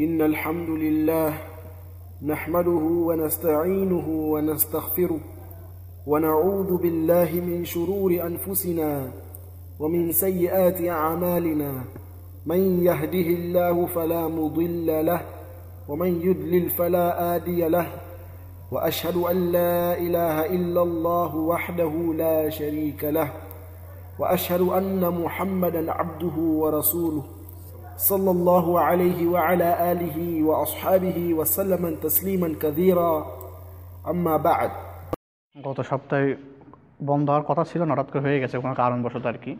إن الحمد لله نحمده ونستعينه ونستغفره ونعوذ بالله من شرور أنفسنا ومن سيئات أعمالنا. من يهده الله فلا مضل له ومن يضلل فلا آدي له. وأشهد أن لا إله إلا الله وحده لا شريك له. وأشهد أن محمدا عبده ورسوله. صلى الله عليه وعلى آله وأصحابه وسلم تسليما كثيرا أما بعد গত সপ্তাহে বন্ধ হওয়ার কথা ছিল হঠাৎ করে হয়ে গেছে কোনো কারণবশত আর কি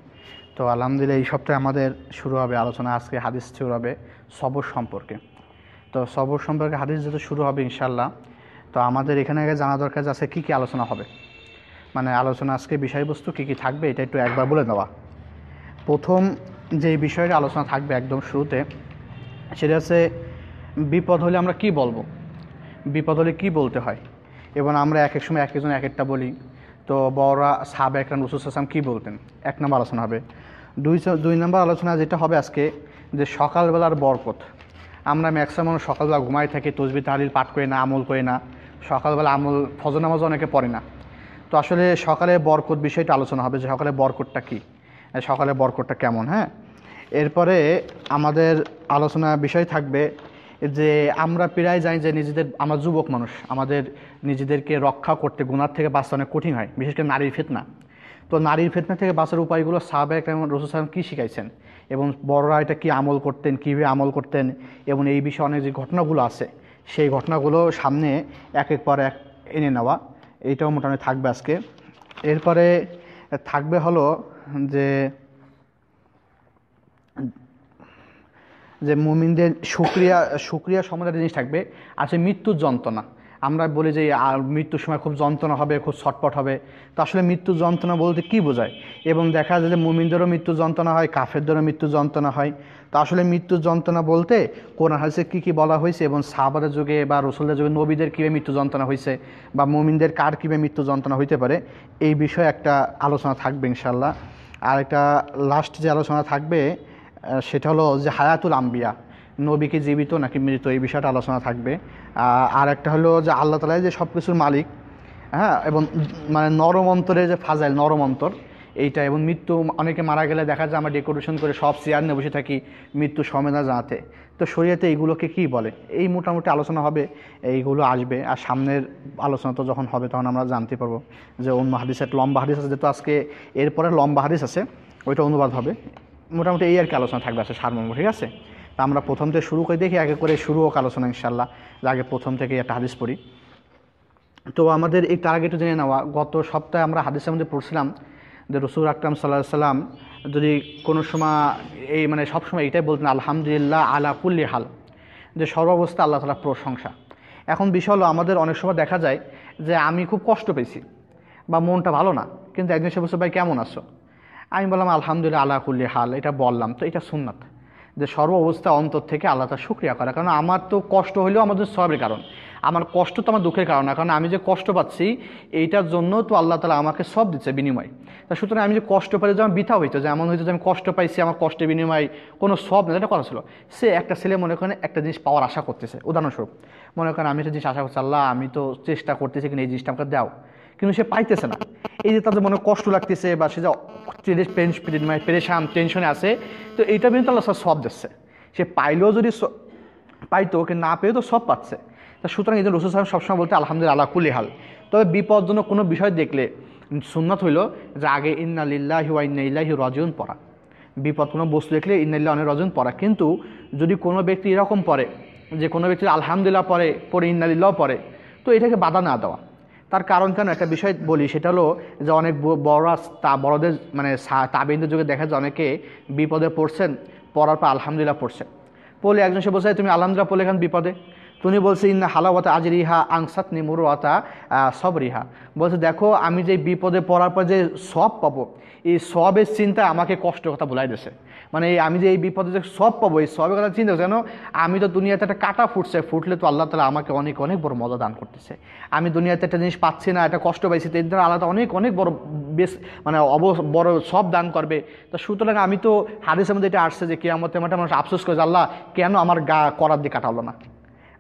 তো আলহামদুলিল্লাহ এই সপ্তাহে আমাদের শুরু হবে আলোচনা আজকে হাদিস শুরু হবে সবর সম্পর্কে তো সবর সম্পর্কে হাদিস যেহেতু শুরু হবে ইনশাল্লাহ তো আমাদের এখানে আগে জানা দরকার যে আজকে কী কী আলোচনা হবে মানে আলোচনা আজকে বিষয়বস্তু কী কী থাকবে এটা একটু একবার বলে দেওয়া প্রথম যে বিষয়টা আলোচনা থাকবে একদম শুরুতে, সেটা হচ্ছে বিপদ হলে আমরা কি বলব? বিপদ হলে কী বলতে হয়? এবং আমরা এক এক সময় এক একজন এক একটা বলি। তো বড়রা সাব একরাম রসুল আসলাম কী বলতেন? এক নম্বর আলোচনা হবে। দুই দুই নম্বর আলোচনা যেটা হবে আজকে, যে সকালবেলার বরকত। আমরা ম্যাক্সিমাম সকালবেলা ঘুমাই থাকি, তসবি, তাহলিল পাঠ করি না, আমল করি না। সকালবেলা আমল, ফজর নামাজও অনেকে পড়ে না। তো আসলে সকালে বরকত বিষয়টা আলোচনা হবে যে সকালে বরকতটা কী? সকালে বরকটটা কেমন হ্যাঁ? এরপরে আমাদের আলোচনা বিষয় থাকবে যে আমরা প্রায় জানি যে নিজেদের, আমরা যুবক মানুষ, আমাদের নিজেদেরকে রক্ষা করতে গুণার থেকে বাঁচতে অনেক কঠিন হয়, বিশেষ করে নারীর ফেতনা। তো নারীর ফেতনা থেকে বাঁচার উপায়গুলো সাবেক এবং রসুল সালাম কী শিখাইছেন? এবং বড়রা এটা কী আমল করতেন, কীভাবে আমল করতেন, এবং এই বিষয়ে অনেক যে ঘটনাগুলো আছে, সেই ঘটনাগুলো সামনে এক এক পর এক এনে নেওয়া এইটাও মোটামুটি থাকবে আজকে। এরপরে থাকবে হলো যে যে মুমিনদের সুক্রিয়া সুক্রিয়া সম্বন্ধে জিনিস থাকবে। আছে মৃত্যুর যন্ত্রণা। আমরা বলি যে, আর মৃত্যুর সময় খুব যন্ত্রণা হবে, খুব ছটপট হবে। তো আসলে মৃত্যু যন্ত্রণা বলতে কী বোঝায়? এবং দেখা যায় যে মুমিনদেরও মৃত্যু যন্ত্রণা হয়, কাফেরদেরও মৃত্যু যন্ত্রণা হয়। তো আসলে মৃত্যু যন্ত্রণা বলতে কোরআন হাদিসে কী কী বলা হয়েছে এবং সাহাবাদের যুগে বা রসুলদের যুগে নবীদের কীভাবে মৃত্যু যন্ত্রণা হয়েছে বা মুমিনদের কার কীভাবে মৃত্যু যন্ত্রণা হইতে পারে, এই বিষয়ে একটা আলোচনা থাকবে ইনশাল্লাহ আর একটা লাস্ট যে আলোচনা থাকবে সেটা হলো যে হায়াতুল আম্বিয়া, নবীকে জীবিত নাকি মৃত, এই বিষয়টা আলোচনা থাকবে। আর একটা হলো যে আল্লাহ তালা যে সব কিছুর মালিক হ্যাঁ এবং মানে নরম অন্তরে যে ফাজাইল, নরম অন্তর এইটা এবং মৃত্যু, অনেকে মারা গেলে দেখা যায় আমরা ডেকোরেশন করে সব চেয়ার নিয়ে বসে থাকি মৃত্যু সমেদা জানাতে তো শরীয়তে এইগুলোকে কি বলে? এই মোটামুটি আলোচনা হবে, এইগুলো আসবে। আর সামনের আলোচনা তো যখন হবে তখন আমরা জানতে পারব যে অন্য হাদিস একটা লম্বা হাদিস আছে, যেহেতু আজকে এরপরে লম্বা হাদিস আছে, ওইটা অনুবাদ হবে। মোটামুটি এই আর কি আলোচনা থাকবে আছে, সারমর্ম, ঠিক আছে? তা আমরা প্রথম থেকে শুরু করে দেখি, আগে করে শুরু হোক আলোচনা ইনশাল্লাহ আগে প্রথম থেকে একটা হাদিস পড়ি। তো আমাদের এই একটু জেনে নেওয়া, গত সপ্তাহে আমরা হাদিসের মধ্যে পড়ছিলাম যে রসুল আকরাম সাল্লাহ সাল্লাম যদি কোনো সময় এই মানে সবসময় এটাই বলতেন, আলহামদুলিল্লাহ আলা কুল্লি হাল যে সর্বাবস্থা আল্লাহ তালা প্রশংসা। এখন বিষয় হলো আমাদের অনেক সময় দেখা যায় যে আমি খুব কষ্ট পেয়েছি বা মনটা ভালো না, কিন্তু একজন সে বলছে, ভাই, কেমন আছো? আমি বললাম, আলহামদুলিল্লাহ আল্লাহ কুল্লি হাল এটা বললাম। তো এটা সুন্নাত। যে সর্ব অবস্থা অন্তর থেকে আল্লাহ তার সুক্রিয়া করা, কারণ আমার তো কষ্ট হলেও আমাদের সবের কারণ। আমার কষ্ট তো আমার দুঃখের কারণ না, কারণ আমি যে কষ্ট পাচ্ছি, এইটার জন্য তো আল্লাহ তালা আমাকে সব দিচ্ছে বিনিময়। তা সুতরাং আমি যে কষ্ট পাই যেমন বৃথা হইতো, যে এমন হইতো যে আমি কষ্ট পাইছি, আমার কষ্টের বিনিময় কোনো সব না, এটা কথা ছিল। সে একটা ছেলে মনে করেন একটা জিনিস পাওয়ার আশা করতেছে, উদাহরণস্বরূপ, মনে করেন আমি একটা জিনিস আশা করছি, আল্লাহ, আমি তো চেষ্টা করতেছি কিন্তু এই জিনিসটা আমাকে দাও। কিন্তু সে পাইতেছে না। এই যে তাদের মনে কষ্ট লাগতেছে বা সে যে পেরেশান, টেনশনে আছে, তো এইটা কিন্তু আল্লাহ সব দিচ্ছে। সে পাইলেও যদি পাইতো, কিন্তু না পেয়েও তো সব পাচ্ছে। তা সুতরাং এই যে রসুল সাহেব সবসময় বলতে আলহামদুলিল্লাহ কুলি হাল। তবে বিপদজনক কোনো বিষয় দেখলে সুন্নত হইল যে আগে ইন্নালিল্লাহ হুয়া ইন্নাইল্লাহি রজন পড়া। বিপদ কোনো বস্তু দেখলে ইন্নাল্লাহ অনেক রজন পড়া। কিন্তু যদি কোনো ব্যক্তি এরকম পড়ে, যে কোনো ব্যক্তি আলহামদুলিল্লাহ পড়ে পরে ইন্নালিল্লাহ পড়ে, তো এটাকে বাধা না দেওয়া। তার কারণ কেন একটা বিষয় বলি, সেটা হলো যে অনেক বড়রা তা বড়দের মানে তাবিনদের যুগে দেখা যায় অনেকে বিপদে পড়ছেন, পড়ার পর আলহামদুলিল্লাহ পড়ছেন পড়লে একজন সে বোঝায় তুমি আলহামদুলিল্লাহ পড়লে এখান বিপদে? তুমি বলছে, ইন্না হালাওয়াতা আজরিহা আংসাত নিমুরওয়াতা সবরিহা। বলছে, দেখো, আমি যে বিপদে পড়ার পর যে সব পাবো, এই সবের চিন্তা আমাকে কষ্ট কথা বলাই দিয়েছে। মানে আমি যে এই বিপদে যে সব পাবো, এই সবের কথা চিন্তা যেন আমি তো দুনিয়াতে একটা কাটা ফুটছে, ফুটলে তো আল্লাহ তালা আমাকে অনেক অনেক বড় মজা দান করতেছে। আমি দুনিয়াতে একটা জিনিস পাচ্ছি না, একটা কষ্ট পাইছি, তো এর দ্বারা আল্লাহ অনেক অনেক বড় বেশ মানে অব, বড় সব দান করবে। তো সুতরাং আমি তো হাদিসের মধ্যে এটা আসছে যে কেয়ামতের মাঠে মানুষ আফসোস করেছে আল্লাহ, কেন আমার গা করার দিয়ে কাটালো না?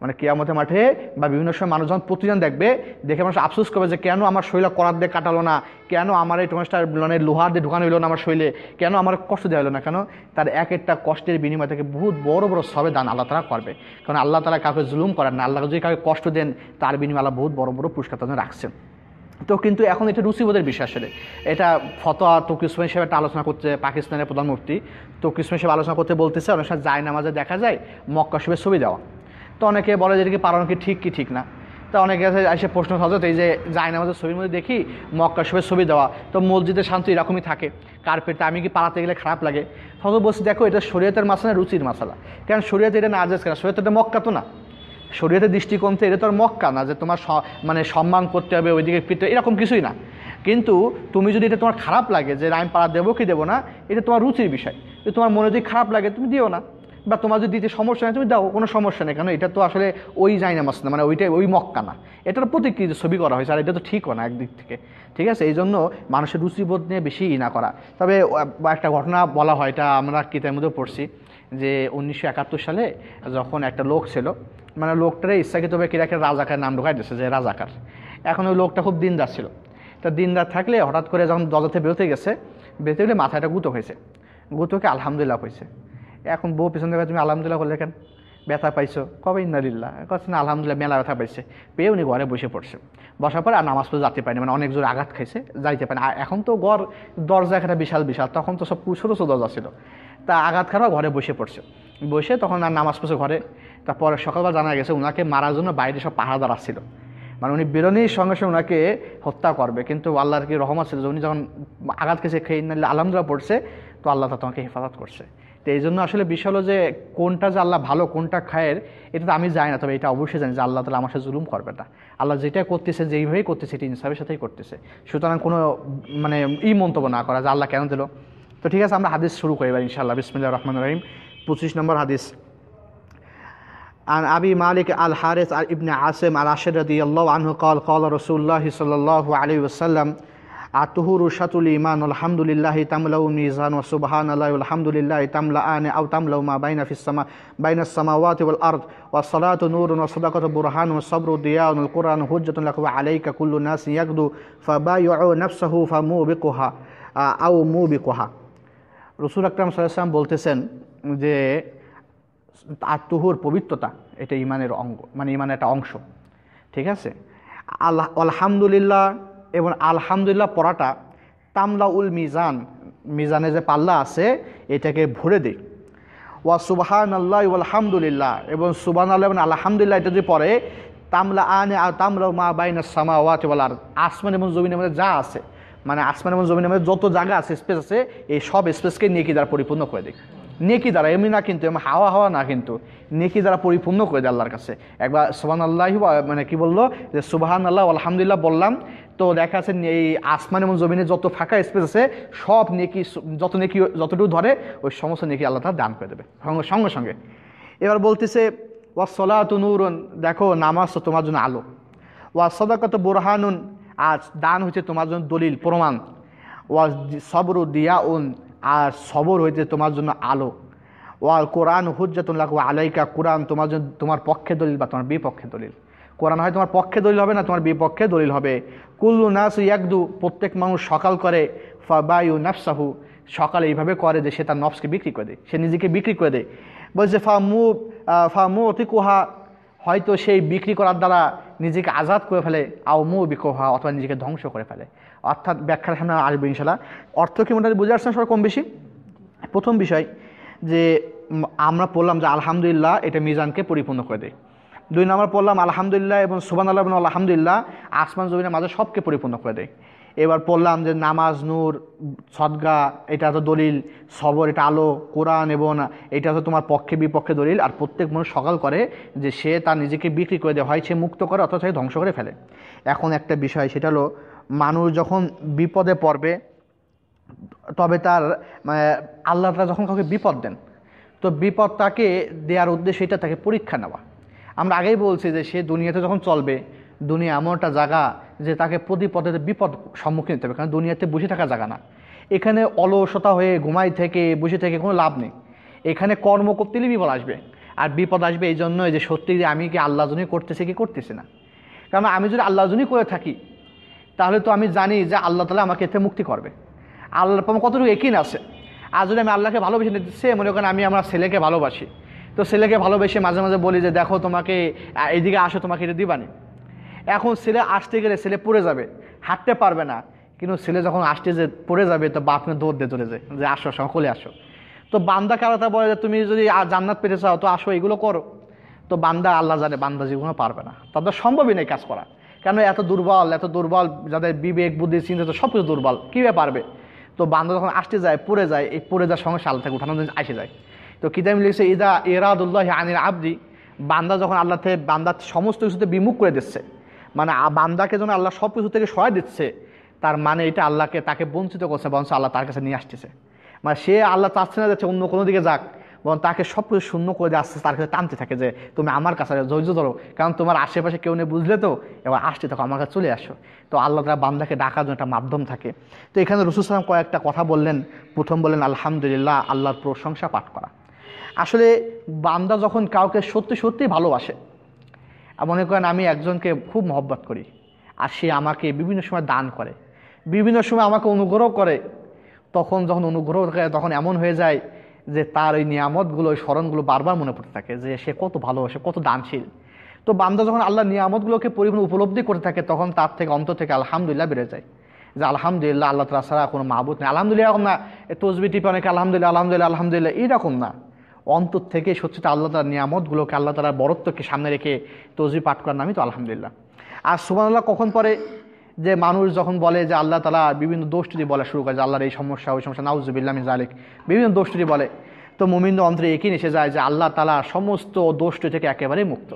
মানে কেয়ামতের মাঠে বা বিভিন্ন সময় মানুষ যখন প্রতিদিন দেখবে, দেখে মানুষ আফসোস করবে যে, কেন আমার শৈল করার দিয়ে কাটালো না? কেন আমার এই টোমাসটা মানে লোহার দিয়ে ঢুকানো হইল না আমার শৈলে? কেন আমার কষ্ট দেওয়া হলো না? কেন? তার এক একটা কষ্টের বিনিময় থেকে বহুত বড় বড় সবে দান আল্লাহ তারা করবে। কারণ আল্লাহ তালা কাউকে জুলুম করেন না। আল্লাহ যদি কাউকে কষ্ট দেন, তার বিনিময় আল্লাহ বহুত বড় বড় পুরস্কার তাদের রাখছেন। তো কিন্তু এখন এটা রুচিবোধের বিষয় আসলে। এটা ফতোয়া তকিসমা হিসেবে একটা আলোচনা করছে পাকিস্তানের প্রধানমন্ত্রী তকিসমা হিসেবে আলোচনা করতে বলতেছে, অনেক সময় যায় নামাজে দেখা যায়, মক্কা শুভে ছবি দেওয়া। তো অনেকে বলে যে কি পালন কি ঠিক কি ঠিক না? তা অনেকে আছে এসে প্রশ্ন হজরত এই যে যায় নামাজের ছবির মধ্যে দেখি মক্কা শুভে ছবি দেওয়া, তো মসজিদের শান্তি এরকমই থাকে। কার্পেটটা আমি কি পাড়াতে গেলে খারাপ লাগে? হজরত বলছি, দেখো, এটা শরীয়তের মাসালা, রুচির মাসালা। কেন শরীয়তে এটা না আজাজ কেন শরীয়তে এটা মক্কা তো না। শরীয়তের দৃষ্টিকোণ থেকে এটা তো আর মক্কা না, যে তোমার মানে সম্মান করতে হবে, ওইদিকে ফিরতে এরকম কিছুই না। কিন্তু তুমি যদি এটা তোমার খারাপ লাগে, যে আমি পাড়া দেবো কি দেবো না, এটা তোমার রুচির বিষয়। তোমার মনে যদি খারাপ লাগে, তুমি দিও না। বা তোমার যদি দিতে সমস্যা নেই তুমি দাও, কোনো সমস্যা নেই। কারণ এটা তো আসলে ওই যায় না মানে ওইটাই, ওই মক্কা না। এটার প্রতিকৃতি ছবি করা হয়েছে, আর এটা তো ঠিকও না একদিক থেকে। ঠিক আছে? এই জন্য মানুষের রুচিবোধ নিয়ে বেশি ই না করা। তবে একটা ঘটনা বলা হয়, এটা আমরা কিতাবের মধ্যে পড়ছি, যে উনিশশো একাত্তর সালে যখন একটা লোক ছিল মানে লোকটারে ইচ্ছাকৃতভাবে কিরা একটা রাজাকার নাম ঢোকাই দিয়েছে, যে রাজাকার। এখন ওই লোকটা খুব দিনদার ছিল। তা দিনদার থাকলে হঠাৎ করে যখন দরজাতে বেরোতে গেছে বেরোতে গেলে মাথাটা গুতো হয়েছে। গুতোকে আলহামদুলিল্লাহ হয়েছে। এখন বউ পিছন থেকে তুমি আলহামদুলিল্লাহ করলে কেন? ব্যথা পাইছো? কবে ইন্নালিল্লাহ? কথা না, আলহামদুলিল্লাহ, মেলা ব্যথা পাইছে। পেয়ে উনি ঘরে বসে পড়ছে। বসার পরে আর নামাজ পড়ে যেতে পারেনি মানে অনেক জোর আঘাত খাইছে, যাইতে পারেনি। আর এখন তো ঘর, দরজা একটা বিশাল বিশাল। তখন তো সব ছোটো ছোটো দরজা ছিল। তা আঘাত খাওয়া ঘরে বসে পড়ছে। বসে তখন আর নামাজ পড়ছে ঘরে। তারপরে সকালবেলা জানা গেছে ওনাকে মারার জন্য বাইরে সব পাহারাদার আসছিল। মানে উনি বেরোনির সঙ্গে সঙ্গে ওনাকে হত্যা করবে। কিন্তু আল্লাহর কি রহমত ছিল উনি যখন আঘাত খেয়েছে খেয়ে নিলে আলহামদুলিল্লাহ পড়ছে, তো আল্লাহ তা তোমাকে হেফাজত করছে। তো এই জন্য আসলে বিষয় হলো যে কোনটা যে আল্লাহ ভালো কোনটা খায়ের এটা তো আমি জানি না তবে এটা অবশ্যই জানি যে আল্লাহ তালা আমার সাথে জুলুম করবে না আল্লাহ যেটা করতেছে যেইভাবেই করতেছে এটি ইনসাফের সাথেই করতেছে সুতরাং কোনো মানে ই মন্তব্য না করা যে আল্লাহ কেন দিল তো ঠিক আছে আমরা হাদিস শুরু করি এবার ইনশাআল্লাহ বিসমিল্লাহ রহমান রহিম পঁচিশ নম্বর হাদিস عن أبي مالك الحارث ابن عاصم الأشعري رضي الله عنه قال قال رسول الله صلى الله عليه وسلم আতহুর সাতুল ইমান আলহামদুলিল্লাহ তামলাউ মিজান ও সুবহান আল্লাহ আলহামদুলিল্লাহ তামলা আনে আউ তামলাউ মা বাইনা ফিসামা বাইনা সামাওয়াত ওয়াল আরদ, ওয়া সালাতু নূরুন ওয়া সাদাকাতু বুরহান ওয়া সাবরু দিয়াউন আল কুরআন হুজ্জাতুন লাকা ওয়া আলাইকা কুল্লু নাস ইয়াকদু ফাবায়ু নাফসাহু ফামুবিকুহা আও মুবিকুহা। রাসূল আকরাম সাল্লাম বলতেছেন যে, আতহুর পবিত্রতা এটা ইমানের অঙ্গ মানে ইমানের একটা অংশ। ঠিক আছে? আল্লাহ, আলহামদুলিল্লাহ এবং আলহামদুলিল্লাহ পড়াটা তামলা উল মিজান, মিজানে যে পাল্লা আছে, এটাকে ভরে দেয় ওয়া সুবাহান আল্লাহ আলহামদুলিল্লাহ এবং সুবান আল্লাহ এবং আলহামদুলিল্লাহ এটা যদি পড়ে, তামলা আনে আর তামলা মা বাইনা সামা ওয়াত বলার আসমান এবং জমিনের মধ্যে যা আছে মানে আসমান এবং জমিনের মধ্যে যত জায়গা আছে, স্পেস আছে, এই সব স্পেসকে নেকি দ্বারা পরিপূর্ণ করে দেয় নেকি দ্বারা, এমনি না কিন্তু, এমন হাওয়া হাওয়া না কিন্তু, নেকি দ্বারা পরিপূর্ণ করে দেয় আল্লাহর কাছে। একবার সুবান আল্লাহ মানে কি বলল? যে সুবাহান আল্লাহ আলহামদুলিল্লাহ বললাম তো দেখা যাচ্ছে এই আসমান এবং জমিনে যত ফাঁকা স্পেস আছে, সব নেকি যত নেকি, যতটুকু ধরে, ওই সমস্ত নেকি আল্লাহ তারা দান করে দেবে। সঙ্গে সঙ্গে এবার বলতেছে ওয়াসলাত নুরুন দেখো, নামাজ তো তোমার জন্য আলো। ওয়া সদাকত বুরহানুন আজ দান হচ্ছে তোমার জন্য দলিল, প্রমাণ। ওয়া সবর দিয়া উন আর সবর হইতে তোমার জন্য আলো। ওয়াল কোরআন হুজ্জাতুন লাকু আলাইকা কোরআন তোমার জন্য, তোমার পক্ষে দলিল বা তোমার বিপক্ষে দলিল। কোরআন হয় তোমার পক্ষে দলিল হবে না, তোমার বিপক্ষে দলিল হবে। কুল্লু নাস ইয়াকদু, প্রত্যেক মানুষ সকাল করে, ফাবায়ু নাফসাহু, সকালে এইভাবে করে যে সে তার নফসকে বিক্রি করে দেয় সে নিজেকে বিক্রি করে দেয় বলছে ফা মু ফা মু অতিকুহা হয়তো সেই বিক্রি করার দ্বারা নিজেকে আজাদ করে ফেলে, আও মু বিকোহা, অথবা নিজেকে ধ্বংস করে ফেলে। অর্থাৎ ব্যাখ্যার সামনে আসবে ইনশাল্লাহ অর্থ কি মোটামুটি বুঝে আসছেন সবাই কম বেশি? প্রথম বিষয় যে আমরা পড়লাম যে আলহামদুলিল্লাহ এটা মিজানকে পরিপূর্ণ করে দেয় দুই নম্বর পড়লাম, আলহামদুলিল্লাহ এবং সুবান আল্লাহ এবং আলহামদুলিল্লাহ, আসমান জমিনের মাঝে সবকে পরিপূর্ণ করে দেয়। এবার পড়লাম যে নামাজ, নূর, সদগা, এটা তো দলিল, সবর, এটা আলো, কোরআন এবং এটা তো তোমার পক্ষে, বিপক্ষে দলিল। আর প্রত্যেক মানুষ সকাল করে যে সে তার নিজেকে বিক্রি করে দেয়, হয় সে মুক্ত করে অথবা সে ধ্বংস করে ফেলে। এখন একটা বিষয়, সেটা হলো মানুষ যখন বিপদে পড়বে, তবে তার মানে আল্লাহ তালা যখন কাউকে বিপদ দেন, তো বিপদ তাকে দেওয়ার উদ্দেশ্যে এটা, তাকে পরীক্ষা নেওয়া। আমরা আগেই বলছি যে সে দুনিয়াতে যখন চলবে, দুনিয়া এমন একটা জায়গা যে তাকে প্রতি পদে বিপদ সম্মুখীন হতে হবে, কারণ দুনিয়াতে বসে থাকা জায়গা না। এখানে অলসতা হয়ে, ঘুমাই থেকে, বসে থেকে কোনো লাভ নেই। এখানে কর্ম করতেই বিপদ আসবে। আর বিপদ আসবে এই জন্যই যে সত্যি যে আমি কি আল্লাহ জন্যই করতেছি কি করতেছি না। কারণ আমি যদি আল্লাহ জন্যই করে থাকি, তাহলে তো আমি জানি যে আল্লাহ তালা আমাকে এতে মুক্তি করবে। আল্লাহর কতটুকু একিন আছে? আর যদি আমি আল্লাহকে ভালোবেসে নিতে সে মনে করেন আমি আমার ছেলেকে ভালোবাসি। তো ছেলেকে ভালোবেসে মাঝে মাঝে বলি যে দেখো তোমাকে আহ, এইদিকে আসো তোমাকে এটা দিবানি। এখন ছেলে আসতে গেলে ছেলে পড়ে যাবে হাঁটতে পারবে না। কিন্তু ছেলে যখন আসতে যে পড়ে যাবে তো বাপকে দৌড় দিয়ে চলে যায় যে আসো সকলে আসো। তো বান্দা কারাতা বলে যে তুমি যদি জান্নাত পেতে চাও তো আসো এগুলো করো। তো বান্দা আল্লাহ জানে বান্দা জীবনে পারবে না। তাদের সম্ভবই নেই কাজ করা। কেন এত দুর্বল এত দুর্বল যাদের বিবেক বুদ্ধি চিন্তা তো সব কিছু দুর্বল কীভাবে পারবে? তো বান্দা যখন আসতে যায় পড়ে যায় এই পড়ে যাওয়ার সঙ্গে সাল থেকে উঠানো আসে যায়। তো কিতাব লিখছে, ইদা ইরাদুল্লাহ আনির আবদি বান্দা যখন আল্লাহ থেকে বান্দার সমস্ত কিছুতে বিমুখ করে দিচ্ছে মানে বান্দাকে যখন আল্লাহ সব কিছু থেকে সহায় দিচ্ছে, তার মানে এটা আল্লাহকে, তাকে বঞ্চিত করছে বঞ্চ আল্লাহ তার কাছে নিয়ে আসতেছে। মানে সে আল্লাহ চাচ্ছে না যাচ্ছে অন্য কোনো দিকে যাক, বরং তাকে সব কিছু শূন্য করে দিয়ে আসতে তার কাছে টানতে থাকে যে, তুমি আমার কাছে ধৈর্য ধরো, কারণ তোমার আশেপাশে কেউ নেই বুঝলে তো, এবার আসতে থাকো আমার কাছে চলে আসো। তো আল্লাহ তারা বান্দাকে ডাকার জন্য একটা মাধ্যম থাকে। তো এখানে রসুল সালাম কয়েকটা কথা বললেন। প্রথম বললেন, আলহামদুলিল্লাহ, আল্লাহর প্রশংসা পাঠ করা। আসলে বান্দা যখন কাউকে সত্যি সত্যি ভালোবাসে মনে করেন আমি একজনকে খুব মহব্বত করি, আর সে আমাকে বিভিন্ন সময় দান করে, বিভিন্ন সময় আমাকে অনুগ্রহ করে, তখন যখন অনুগ্রহ করে তখন এমন হয়ে যায় যে তার ওই নিয়ামতগুলো ওই স্মরণগুলো বারবার মনে পড়তে থাকে যে সে কত ভালোবাসে, কত দানশীল। তো বান্দা যখন আল্লাহ নিয়ামতগুলোকে পরিপূর্ণ উপলব্ধি করে থাকে, তখন তার থেকে অন্তর থেকে আলহামদুলিল্লাহ বেড়ে যায়। যে আলহামদুলিল্লাহ, আল্লাহ তালা ছাড়া কোনো মাহবুদ নেই। আলহামদুলিল্লাহ এরকম না এ তসবি টিপে অনেকে আলহামদুলিল্লাহ আলহামদুলিল্লাহ আলহামদুলিল্লাহ, এইরকম না। অন্তর থেকে সত্যিটা আল্লাহ তালার নিয়ামতগুলোকে, আল্লাহ তালার বরত্বকে সামনে রেখে তসবি পাঠ করার নামই তো আলহামদুলিল্লাহ। আর সুবহানাল্লাহ, কখন পরে যে মানুষ যখন বলে যে আল্লাহ তালা বিভিন্ন দোষ দোষটি বলা শুরু করে, যে আল্লাহর এই সমস্যা, ওই সমস্যা, নাউজুবিল্লাহ জালিক বিভিন্ন দোষটি বলে, তো মুমিন্দ অন্তরে একই এসে যায় যে আল্লাহ তালা সমস্ত দোষটি থেকে একেবারেই মুক্ত।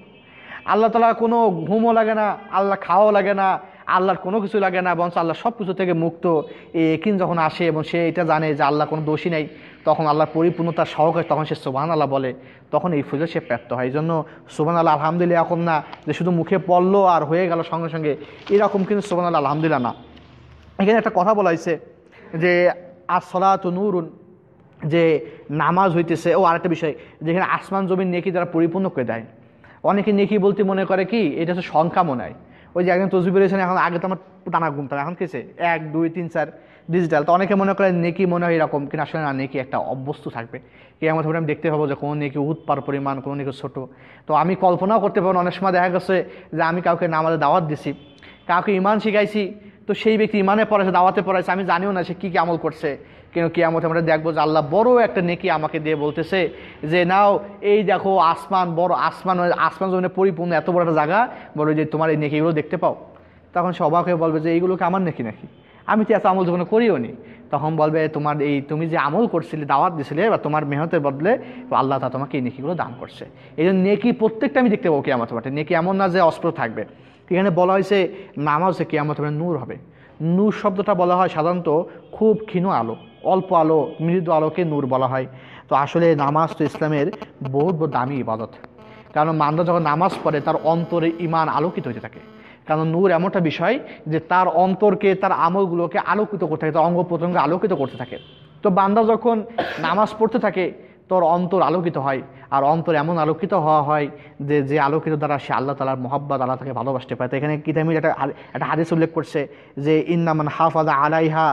আল্লাহ তালা কোনো ঘুমও লাগে না আল্লাহ খাওয়াও লাগে না, আল্লাহর কোনো কিছু লাগে না, বরঞ্চ আল্লাহ সব কিছু থেকে মুক্ত। এই একিন যখন আসে এবং সে এটা জানে যে আল্লাহ কোনো দোষী নেই তখন আল্লাহর পরিপূর্ণতা সহকারে তখন সে সোবান আল্লাহ বলে, তখন এই ফুজে সে প্রাপ্ত হয়। এই জন্য সোবান আল্লাহ আলহামদুলিল্লাহ এখন না, যে শুধু মুখে পড়ল আর হয়ে গেল সঙ্গে সঙ্গে, এরকম কিন্তু সোবান আল্লাহ আলহামদুলিল্লাহ না। এখানে একটা কথা বলা হয়েছে যে আসলাত নুরুন, যে নামাজ হইতেছে, ও আরেকটা বিষয় যেখানে আসমান জমিন নেকি তারা পরিপূর্ণ করে দেয়। অনেকে নেকি বলতে মনে করে কি, এটা হচ্ছে সংখ্যা মনে হয়। ওই যে একজন তসবি বেরিয়েছেন এখন আগে তো আমার টানা ঘুমতাম এখন কেছে এক, দুই, তিন, চার। ডিজিটাল তো অনেকে মনে করে নেকি মনে হয় এরকম, কিন্তু আসলে না, নেকি একটা অভ্যস্ত থাকবে। কে আমার আমি দেখতে পাবো যে কোনো নেকি উৎপার পরিমাণ, কোনো নেকি ছোটো। তো আমি কল্পনাও করতে পারব অনেক সময় দেখা গেছে যে আমি কাউকে নামাজে দাওয়াত দিছি, কাউকে ইমান শিখাইছি, তো সেই ব্যক্তি ইমানে পড়েছে দাওয়াতে পড়াইছে, আমি জানিও না সে কী কী আমল করছে। কেন কি আমল আমরা দেখব যে আল্লাহ বড় একটা নেকি আমাকে দিয়ে বলতেছে যে, নাও, এই দেখো আসমান, বড় আসমান আসমান জমিনে পরিপূর্ণ এত বড় একটা জায়গা, বলো যে তোমার এই নেকিগুলো দেখতে পাও? তখন সে অবাক হয়ে বলবে যে এইগুলোকে আমার নেকি নাকি? আমি তো এত আমল জীবনে করিও নি। তখন বলবে, তোমার এই, তুমি যে আমল করছিলে, দাওয়াত দিছিলে, বা তোমার মেহনতের বদলে আল্লাহ তা তোমাকে এই নেকিগুলো দান করছে। এই জন্য নেকি প্রত্যেকটা আমি দেখতে পাবো কেয়ামত বাটে নেকি এমন না যে অস্ত্র থাকবে। এখানে বলা হয়েছে, নামাজে কেয়ামত হবে নূর হবে। নূর শব্দটা বলা হয় সাধারণত খুব ক্ষীণ আলো, অল্প আলো, মৃদু আলোকে নূর বলা হয়। তো আসলে নামাজ তো ইসলামের বহুত বড় দামি ইবাদত। কারণ মান্দা যখন নামাজ পড়ে, তার অন্তরে ইমান আলোকিত হতে থাকে। কারণ নূর এমনটা বিষয় যে তার অন্তরকে, তার আমলগুলোকে আলোকিত করতে থাকে, তার অঙ্গ প্রত্যঙ্গ আলোকিত করতে থাকে। তো বান্দা যখন নামাজ পড়তে থাকে, তোর অন্তর আলোকিত হয়। আর অন্তর এমন আলোকিত হওয়া হয় যে যে আলোকিত দ্বারা সে আল্লাহ তালার মহাব্বাদ আল্লাহ তাকে ভালোবাসতে পারে। তো এখানে কিতামির একটা একটা হাদিস উল্লেখ করছে যে, ইন্নামান হাফাজা আলাইহা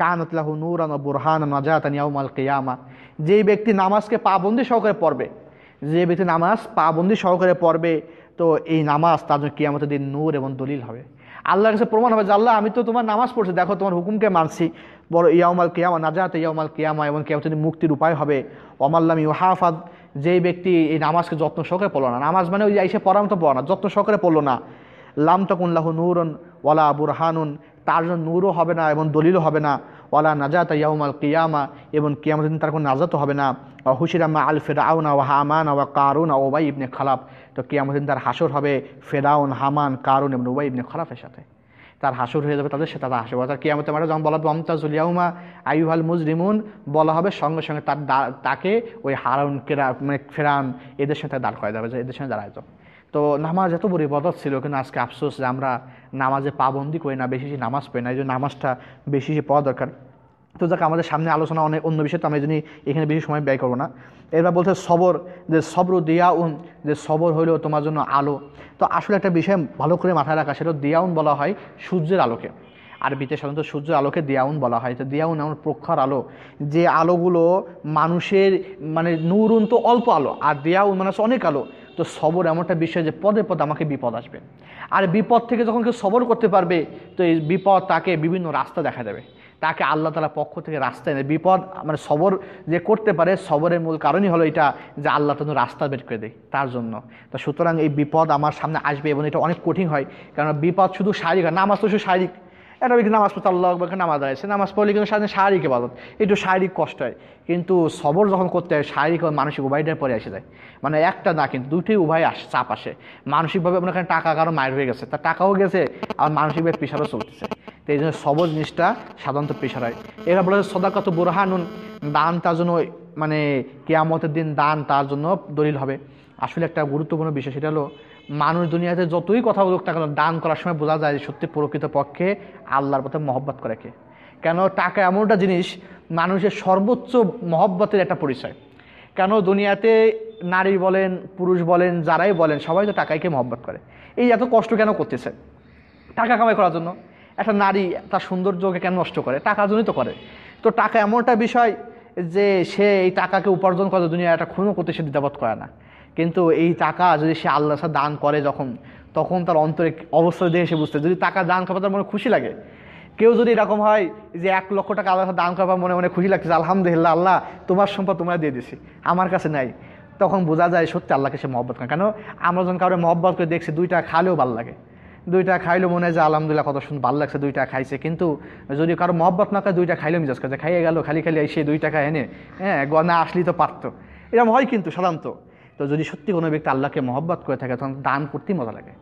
কানতলাহু নূরান বুরহান নাজাতান ইয়াউমাল কিয়ামা। যেই ব্যক্তি নামাজকে পাবন্দি সহকারে পড়বে, যে ব্যক্তি নামাজ পাবন্দি সহকারে পড়বে তো এই নামাজ তার জন্য কিয়ামতের দিন নূর এবং দলিল হবে। আল্লাহর কাছে প্রমাণ হবে যে, আল্লাহ, আমি তো তোমার নামাজ পড়ছি, দেখো তোমার হুকুমকে মানছি। বড় ইয়াউমাল কিয়ামা, নাজাত ইয়াউমাল কিয়ামা এবং কেয়ামতের মুক্তির উপায় হবে। অমাল্লাম ইউহাফাদ, যেই ব্যক্তি এই নামাজকে যত্ন সহকারে পড়ল না। নামাজ মানে ওই এসে পড়ার মতো পড়া না, যত্ন সহকারে পড়ল না। লাম তকুল্লাহ নূরন ওয়ালা বুরহানুন, তার জন্য নূরও হবে না এবং দলিলও হবে না। ওয়ালা নাজাত ইয়াউমাল কিয়ামা, এবং কিয়ামত দিন তার কোনো নাজাতও হবে না। হুশিরাম্মা আল ফেরাউনা ও হামান ও কারুন ওবাই ইবনে খালাফ তো কিয়ামত দিন তার হাসর হবে ফেরাউন, হামান, কারুন এবং ওবাই ইবনে খালাফের সাথে। তার হাসুর হয়ে যাবে তাদের সাথে, তার হাসর তার কিয়ামতে মারা যখন বলা হবে মমতাজুল ইয়াউমা আইহাল মুজরিমুন, বলা হবে সঙ্গে সঙ্গে তার তাকে ওই হারুন কেরা মানে ফেরান এদের সাথে দাঁড় করা যাবে যে এদের সাথে দাঁড়ায় যাও। তো নামাজ এত বড় ইবাদত ছিল, কিন্তু আজকে আফসোস যে আমরা নামাজে পাবন্দি করি না, বেশি নামাজ পড়ি না, এই জন্য নামাজটা বেশি পাওয়া দরকার। তো যাক, আমাদের সামনে আলোচনা অনেক অন্য বিষয়, তো আমি জন্য এখানে বেশি সময় ব্যয় করব না। এবার বলছে সবর, যে সবর দিয়াউন, যে সবর হইলেও তোমার জন্য আলো। তো আসলে একটা বিষয় ভালো করে মাথায় রাখা, সেটা দিয়াউন বলা হয় সূর্যের আলোকে। আরবিতে সাধারণত সূর্যের আলোকে দিয়াউন বলা হয়। তো দিয়াউন এমন প্রখর আলো, যে আলোগুলো মানুষের মানে নুরুন তো অল্প আলো, আর দিয়াউন মানে অনেক আলো। তো সবর এমন একটা বিষয় যে পদে পদে আমাকে বিপদ আসবে। আর বিপদ থেকে যখন কেউ সবর করতে পারবে, তো এই বিপদ তাকে বিভিন্ন রাস্তা দেখা যাবে তাকে আল্লাহ তালা পক্ষ থেকে রাস্তা এনে বিপদ মানে সবর যে করতে পারে সবরের মূল কারণই হলো এটা যে আল্লাহ তখন রাস্তা বের করে দেয় তার জন্য। তো সুতরাং এই বিপদ আমার সামনে আসবে এবং এটা অনেক কঠিন হয় কারণ বিপদ শুধু শারীরিক হয়, নামাজ তো শুধু শারীরিক। একটা ব্যক্তি নামাজ পড়তে আল্লাহ আকবরকে নামাজ আছে নামাজ পড়লে কিন্তু সাথে শারীরিক ইবাদত একটু শারীরিক কষ্ট হয়। কিন্তু সবর যখন করতে হয় শারীরিক ও মানসিক উভয়টার পরে এসে যায়। মানে একটা না কিন্তু দুটোই উভয় আস চাপ আসে। মানসিকভাবে আপনার টাকা কারও মায়ের হয়ে গেছে তার টাকাও গেছে আর মানসিকভাবে প্রেশারও চলতেছে। তো এই জন্য সবর জিনিসটা সাধারণত প্রেশার হয়। এরা বলে সদাকত বুরহানুন, দান তার জন্য মানে কেয়ামতের দিন দান তার জন্য দলিল হবে। আসলে একটা গুরুত্বপূর্ণ বিষয় সেটা হলো, মানুষ দুনিয়াতে যতই কথা বলুক কেন, দান করার সময় বোঝা যায় যে সত্যি প্রকৃত পক্ষে আল্লাহর পথে মহব্বত করে কে। কেন টাকা এমন একটা জিনিস, মানুষের সর্বোচ্চ মহব্বতের একটা পরিচয়। কেন দুনিয়াতে নারী বলেন, পুরুষ বলেন, যারাই বলেন, সবাই তো টাকাইকে মহব্বত করে। এই এত কষ্ট কেন করতেছে? টাকা কামাই করার জন্য। একটা নারী তার সৌন্দর্যকে কেন নষ্ট করে? টাকার জন্যই তো করে। তো টাকা এমন একটা বিষয় যে সে এই টাকাকে উপার্জন করে দুনিয়া একটা খুনও করতে সে দ্বিধাবোধ করে না। কিন্তু এই টাকা যদি সে আল্লাহ দান করে যখন, তখন তার অন্তরে অবস্থা দেখে সে বুঝতে যদি টাকা দান খাবার তার মনে খুশি লাগে। কেউ যদি এরকম হয় যে এক লক্ষ টাকা আল্লাহ দান করবার মনে মনে খুশি লাগছে আলহামদুলিল্লাহ, আল্লাহ, তোমার সম্পদ তোমরা দিয়ে দিছি আমার কাছে নাই। তখন বোঝা যায় সত্যি আল্লাহকে সে মহব্বত করে কেন? আমরা যখন কারও মহব্বত করে দেখছি, দুইটা খালেও ভালো লাগে। দুইটা খাইলো মনে হয় যে আলহামদুলিল্লাহ কত সুন্দর, ভালো লাগছে দুইটা খাইছে। কিন্তু যদি কারও মহব্বত না করে দুইটা খাইলো মিজাজ করে খাইয়ে গেল, খালি খালি এসে দুই টাকা এনে হ্যাঁ গনা আসলেই তো পারতো। এরকম হয় কিন্তু সাধারণত। তো যদি সত্যি কোনো ব্যক্তি আল্লাহকে মহব্বত করে থাকে, তখন দান করতেই মজা লাগে।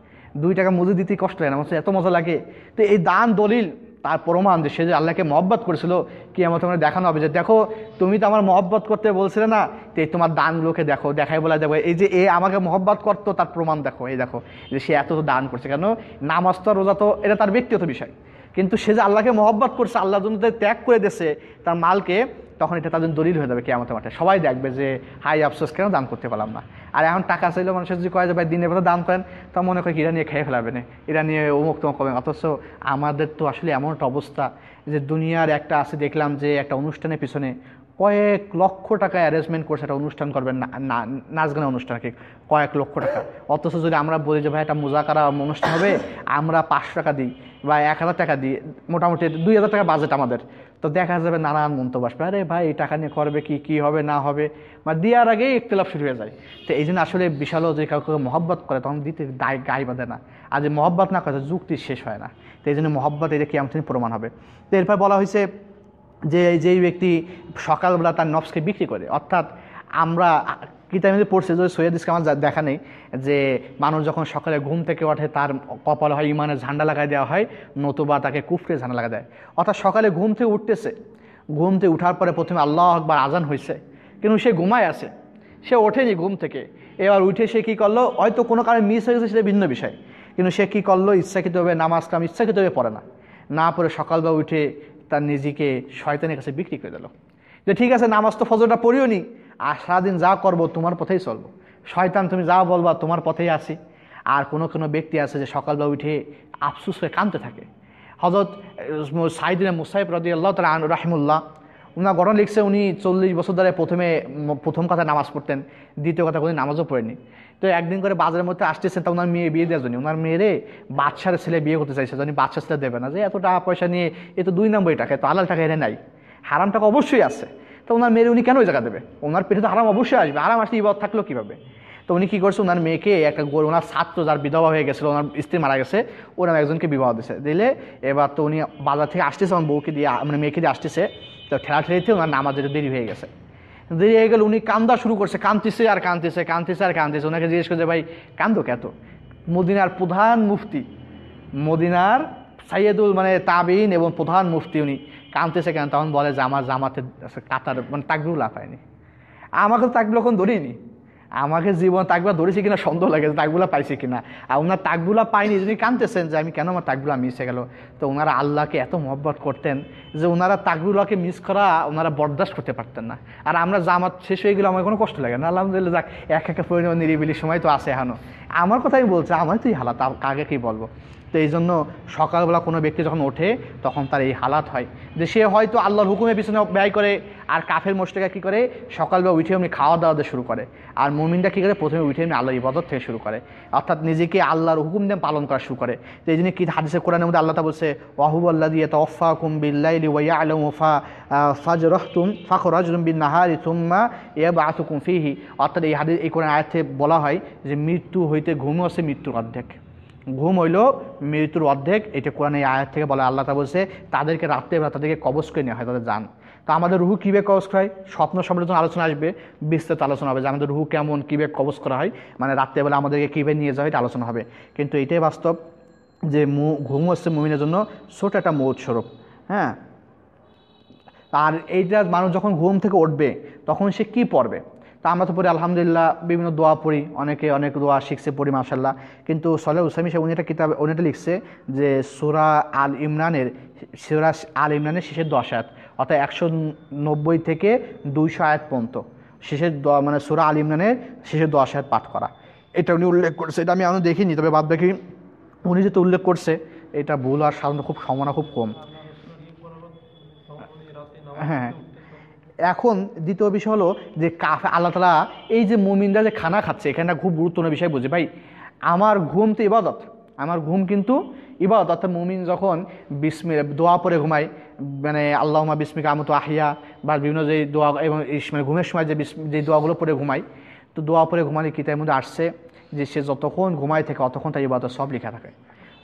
দুই টাকা মজুর দিতেই কষ্ট হয় না এত মজা লাগে। তো এই দান দলিল তার প্রমাণ যে সে যে আল্লাহকে মহব্বত করেছিল কি আমার তোমার দেখানো হবে যে, দেখো, তুমি তো আমার মহব্বত করতে বলছিলে না, তো তোমার দানগুলোকে দেখো, দেখাই বলে দেখো এই যে এ আমাকে মহব্বত করতো, তার প্রমাণ দেখো, এই দেখো যে সে এত তো দান করছে। কেন? নামাজ তো রোজা তো, এটা তার ব্যক্তিগত বিষয়। কিন্তু সে যে আল্লাহকে মহব্বত করছে, আল্লাহ জন্য ত্যাগ করে দিয়েছে, তার মালকে তখন এটা তাদের দলিল হয়ে যাবে কেমন মাঠে। সবাই দেখবে যে, হাই আফসোস, কেন দান করতে পারলাম না? আর এখন টাকা চাইলে মানুষের যদি কয় যে, ভাই, দিনের বেলা দান করেন। তা মনে করি এরা নিয়ে খেয়ে ফেলাবে না? এরা নিয়ে অমুক তমুক করবেন অথচ আমাদের তো আসলে এমন একটা অবস্থা যে, দুনিয়ার একটা আছে, দেখলাম যে, একটা অনুষ্ঠানের পিছনে কয়েক লক্ষ টাকা অ্যারেঞ্জমেন্ট করছে একটা অনুষ্ঠান করবেন নাচ গানের অনুষ্ঠান আর কি কয়েক লক্ষ টাকা। অথচ যদি আমরা বলি যে, ভাই একটা মোজাকারা অনুষ্ঠান হবে, আমরা পাঁচশো টাকা দিই বা এক হাজার টাকা দিই, মোটামুটি দুই হাজার টাকা বাজেট আমাদের। তো দেখা যাবে নানান মন্তব্য আসবে। আরে ভাই, এই টাকা নিয়ে করবে কি কি হবে, না হবে? বা দেওয়ার আগেই একতলাপ শুরু হয়ে যায়। তো এই জন্য আসলে বিশালও যে কাউকে মহব্বত করে, তখন দিতে দায়, গায়ে বাঁধে না। আর যে মহব্বত না করে যুক্তি শেষ হয় না। তো এই জন্য মহব্বত যে কেমন প্রমাণ হবে। তো এরপর বলা হয়েছে যে, যেই ব্যক্তি সকালবেলা তার নফসকে বিক্রি করে, অর্থাৎ আমরা মধ্যে পড়ছে? যে সৈয়দ ইসলাম আমার দেখা নেই যে, মানুষ যখন সকালে ঘুম থেকে ওঠে, তার কপাল হয় ইমানের ঝান্ডা লাগাই দেওয়া হয়, নতুবা তাকে কুফরে ঝান্ডা লাগা দেয়। অর্থাৎ সকালে ঘুম থেকে উঠতেছে। ঘুম থেকে উঠার পরে প্রথমে আল্লাহ আকবার আজান হয়েছে কিন্তু সে ঘুমায় আছে। সে ওঠেনি ঘুম থেকে। এবার উঠে সে কী করল? হয়তো কোনো কারণে মিস হয়ে গেছে, সেটা ভিন্ন বিষয়। কিন্তু সে কী করল? ইচ্ছাকৃতভাবে নামাজ কাম ইচ্ছাকৃতভাবে পড়ে না। না পড়ে সকালবেলা উঠে তার নিজেকে শয়তানের কাছে বিক্রি করে দিল। যে ঠিক আছে, নামাজ তো ফজরটা পড়িও নি আর সারাদিন যা করব তোমার পথেই চলবো। শয়তান, তুমি যা বলবা তোমার পথেই আসি আর কোনো কোনো ব্যক্তি আছে যে সকালবেলা উঠে আফসুস হয়ে কাঁদতে থাকে। হজরত সাইদিনা মুসাইব রদি আল্লাহ তালা রাহিমুল্লাহ উনার ঘটনা লিখছে উনি চল্লিশ বছর ধরে প্রথমে, প্রথম কথা নামাজ পড়তেন, দ্বিতীয় কথা কোনো নামাজও পড়েনি তো একদিন করে বাজারের মধ্যে আসতেছেন তা ওনার মেয়ে বিয়ে দেওয়ার জন্য। ওনার মেয়েরে বাচ্চার ছেলে বিয়ে করতে চাইছে জানি বাচ্চা ছেলে দেবে না, যে এত টাকা পয়সা নিয়ে, এ তো দুই নম্বরই টাকা তো আলাল টাকা এনে নাই। হারাম টাকা অবশ্যই আছে। তো ওনার মেয়ের উনি কেন ওই জায়গা দেবে? ওনার পেটে তো হারাম অবশ্যই আসবে। হারাম আসলে ইবাদ থাকল কীভাবে? তো উনি কী করছে, ওনার মেয়েকে একটা গরু ওনার ছাত্র যার বিধবা হয়ে গেছিল, ওনার স্ত্রী মারা গেছে ওনার একজনকে বিবাহ দিছে। দিলে এবার তো উনি বাজার থেকে আসতেছে, আমার বউকে দিয়ে মানে মেয়েকে দিয়ে আসতেছে। তো ঠেলা ঠেলিতে ওনার নামাজের দেরি হয়ে গেছে। দেরি হয়ে গেলে, উনি কান্দা শুরু করছে কান্তিছে আর কান্তিছে কান্তিছে আর কান্তিছে ওনাকে জিজ্ঞেস করছে, ভাই, কান্দো কেত মদিনার প্রধান মুফতি, মদিনার সাইয়েদুল মানে তাবিন এবং প্রধান মুফতি উনি কাঁদতেছে কেন? তখন বলে যে, আমার জামাতে কাতার মানে তাকবিউ লাফায়নি। আমাকে তো তাকবিল এখন ধরিনি। আমাকে জীবন তাকগুলা ধরেছি কিনা সন্দেহ লাগে তাকগুলা পাইছি কিনা। আর ওনার তাকগুলা পাইনি, যিনি কানতেছেন যে আমি কেন আমার তাকগুলা মিশে গেল। তো ওনারা আল্লাহকে এত মহব্বত করতেন যে ওনারা তাকগুলাকে মিস করা ওনারা বরদাস্ত করতে পারতেন না। আর আমরা জামাত শেষ হয়ে গেলে আমার কোনো কষ্ট লাগে না। আলহামদুলিল্লাহ, যাক এক একটা পরিণাম নিরিবিলি সময় তো আছে এখনও। আমার কথাই বলছে আমার তুই হালাত কাকে কি বলব? তো এই জন্য সকালবেলা কোনো ব্যক্তি যখন ওঠে, তখন তার এই হালাত হয়। যে সে হয়তো আল্লাহর হুকুমের পিছনে ব্যয় করে, আর কাফের মোষ্টেকা কী করে? সকালবেলা উঠে এমনি খাওয়া দাওয়া শুরু করে। আর মুমিনটা কী করে? প্রথমে উঠে এমনি আল্লাহর ইবাদত থেকে শুরু করে। অর্থাৎ নিজেকে আল্লাহর হুকুম দিয়ে পালন করা শুরু করে। তো এই জন্য কি হাদিসে, কোরআনের মধ্যে আল্লাহ বলছে ওয়াহুব আল্লাহ দিয়ে তফা কুম বিল্লাইলি ওয়া আলম ওফা ফাজ রহতুম ফাখর রাজুম বিন নাহারি তুম্মা ইয়া বা আতুকুম ফিহি। অর্থাৎ এই হাদিস, এই কোরআন আয়াতে বলা হয় যে, মৃত্যু হইতে ঘুমও আছে মৃত্যুর অর্ধেক। ঘুম হইল, মৃত্যুর অর্ধেক এটা কোরআন এই আয়াত থেকে বলে, আল্লাহ তা বলছে, তাদেরকে রাত্রেবেলা তাদেরকে কবজ করে নেওয়া হয়, তাদের যান। তো আমাদের রুহু কীভাবে কবজ করা হয়? স্বপ্ন সম্পর্কে আলোচনা আসবে, বিস্তারিত আলোচনা হবে যে আমাদের রুহু কেমন, কীভাবে কবজ করা হয় মানে রাত্রেবেলা আমাদেরকে কীভাবে নিয়ে যাওয়া হয়, এটা আলোচনা হবে। কিন্তু এটাই বাস্তব যে মু- ঘুম হচ্ছে মুমিনের জন্য ছোট একটা মৌত স্বরূপ হ্যাঁ? আর এইটা মানুষ যখন ঘুম থেকে উঠবে, তখন সে কি পড়বে? তা আমরা তো পড়ি, আলহামদুলিল্লাহ, বিভিন্ন দোয়া পড়ি। অনেকে অনেক দোয়া শিখছে পড়ি মাসাল্লাহ কিন্তু সলে উসামি সাহেব উনি একটা কিতাব উনি একটা লিখছে যে সুরা আল ইমরানের, সুরা আল ইমরানের শেষের দশ আয়াত, অর্থাৎ একশো নব্বই থেকে দুইশো আয়াত পর্যন্ত শেষের মানে সুরা আল ইমরানের শেষের দশ আয়াত পাঠ করা। এটা উনি উল্লেখ করছে, এটা আমি এখনও দেখিনি, তবে বাদ দেখি উনি যেটা উল্লেখ করছে, এটা ভুল আর সাধারণত খুব সম্ভাবনা খুব কম। হ্যাঁ। এখন দ্বিতীয় বিষয় হলো যে কাফে আল্লাহ তালা এই যে মুমিনরা যে খানা খাচ্ছে, এখানে খুব গুরুত্বপূর্ণ বিষয় বুঝি। ভাই, আমার ঘুম তো ইবাদত। আমার ঘুম কিন্তু ইবাদত। অর্থাৎ মুমিন যখন বিস্মি দোয়া পরে ঘুমায় মানে আল্লাহমা বিস্মিকা আমতো আহিয়া বা বিভিন্ন যে দোয়া এবং মানে ঘুমের সময় যে যে দোয়াগুলো পরে ঘুমায়, তো দোয়া পরে ঘুমালে কিতাবের মধ্যে আসছে যে সে যতক্ষণ ঘুমায় থাকে অতক্ষণ তার ইবাদত সব লেখা থাকে।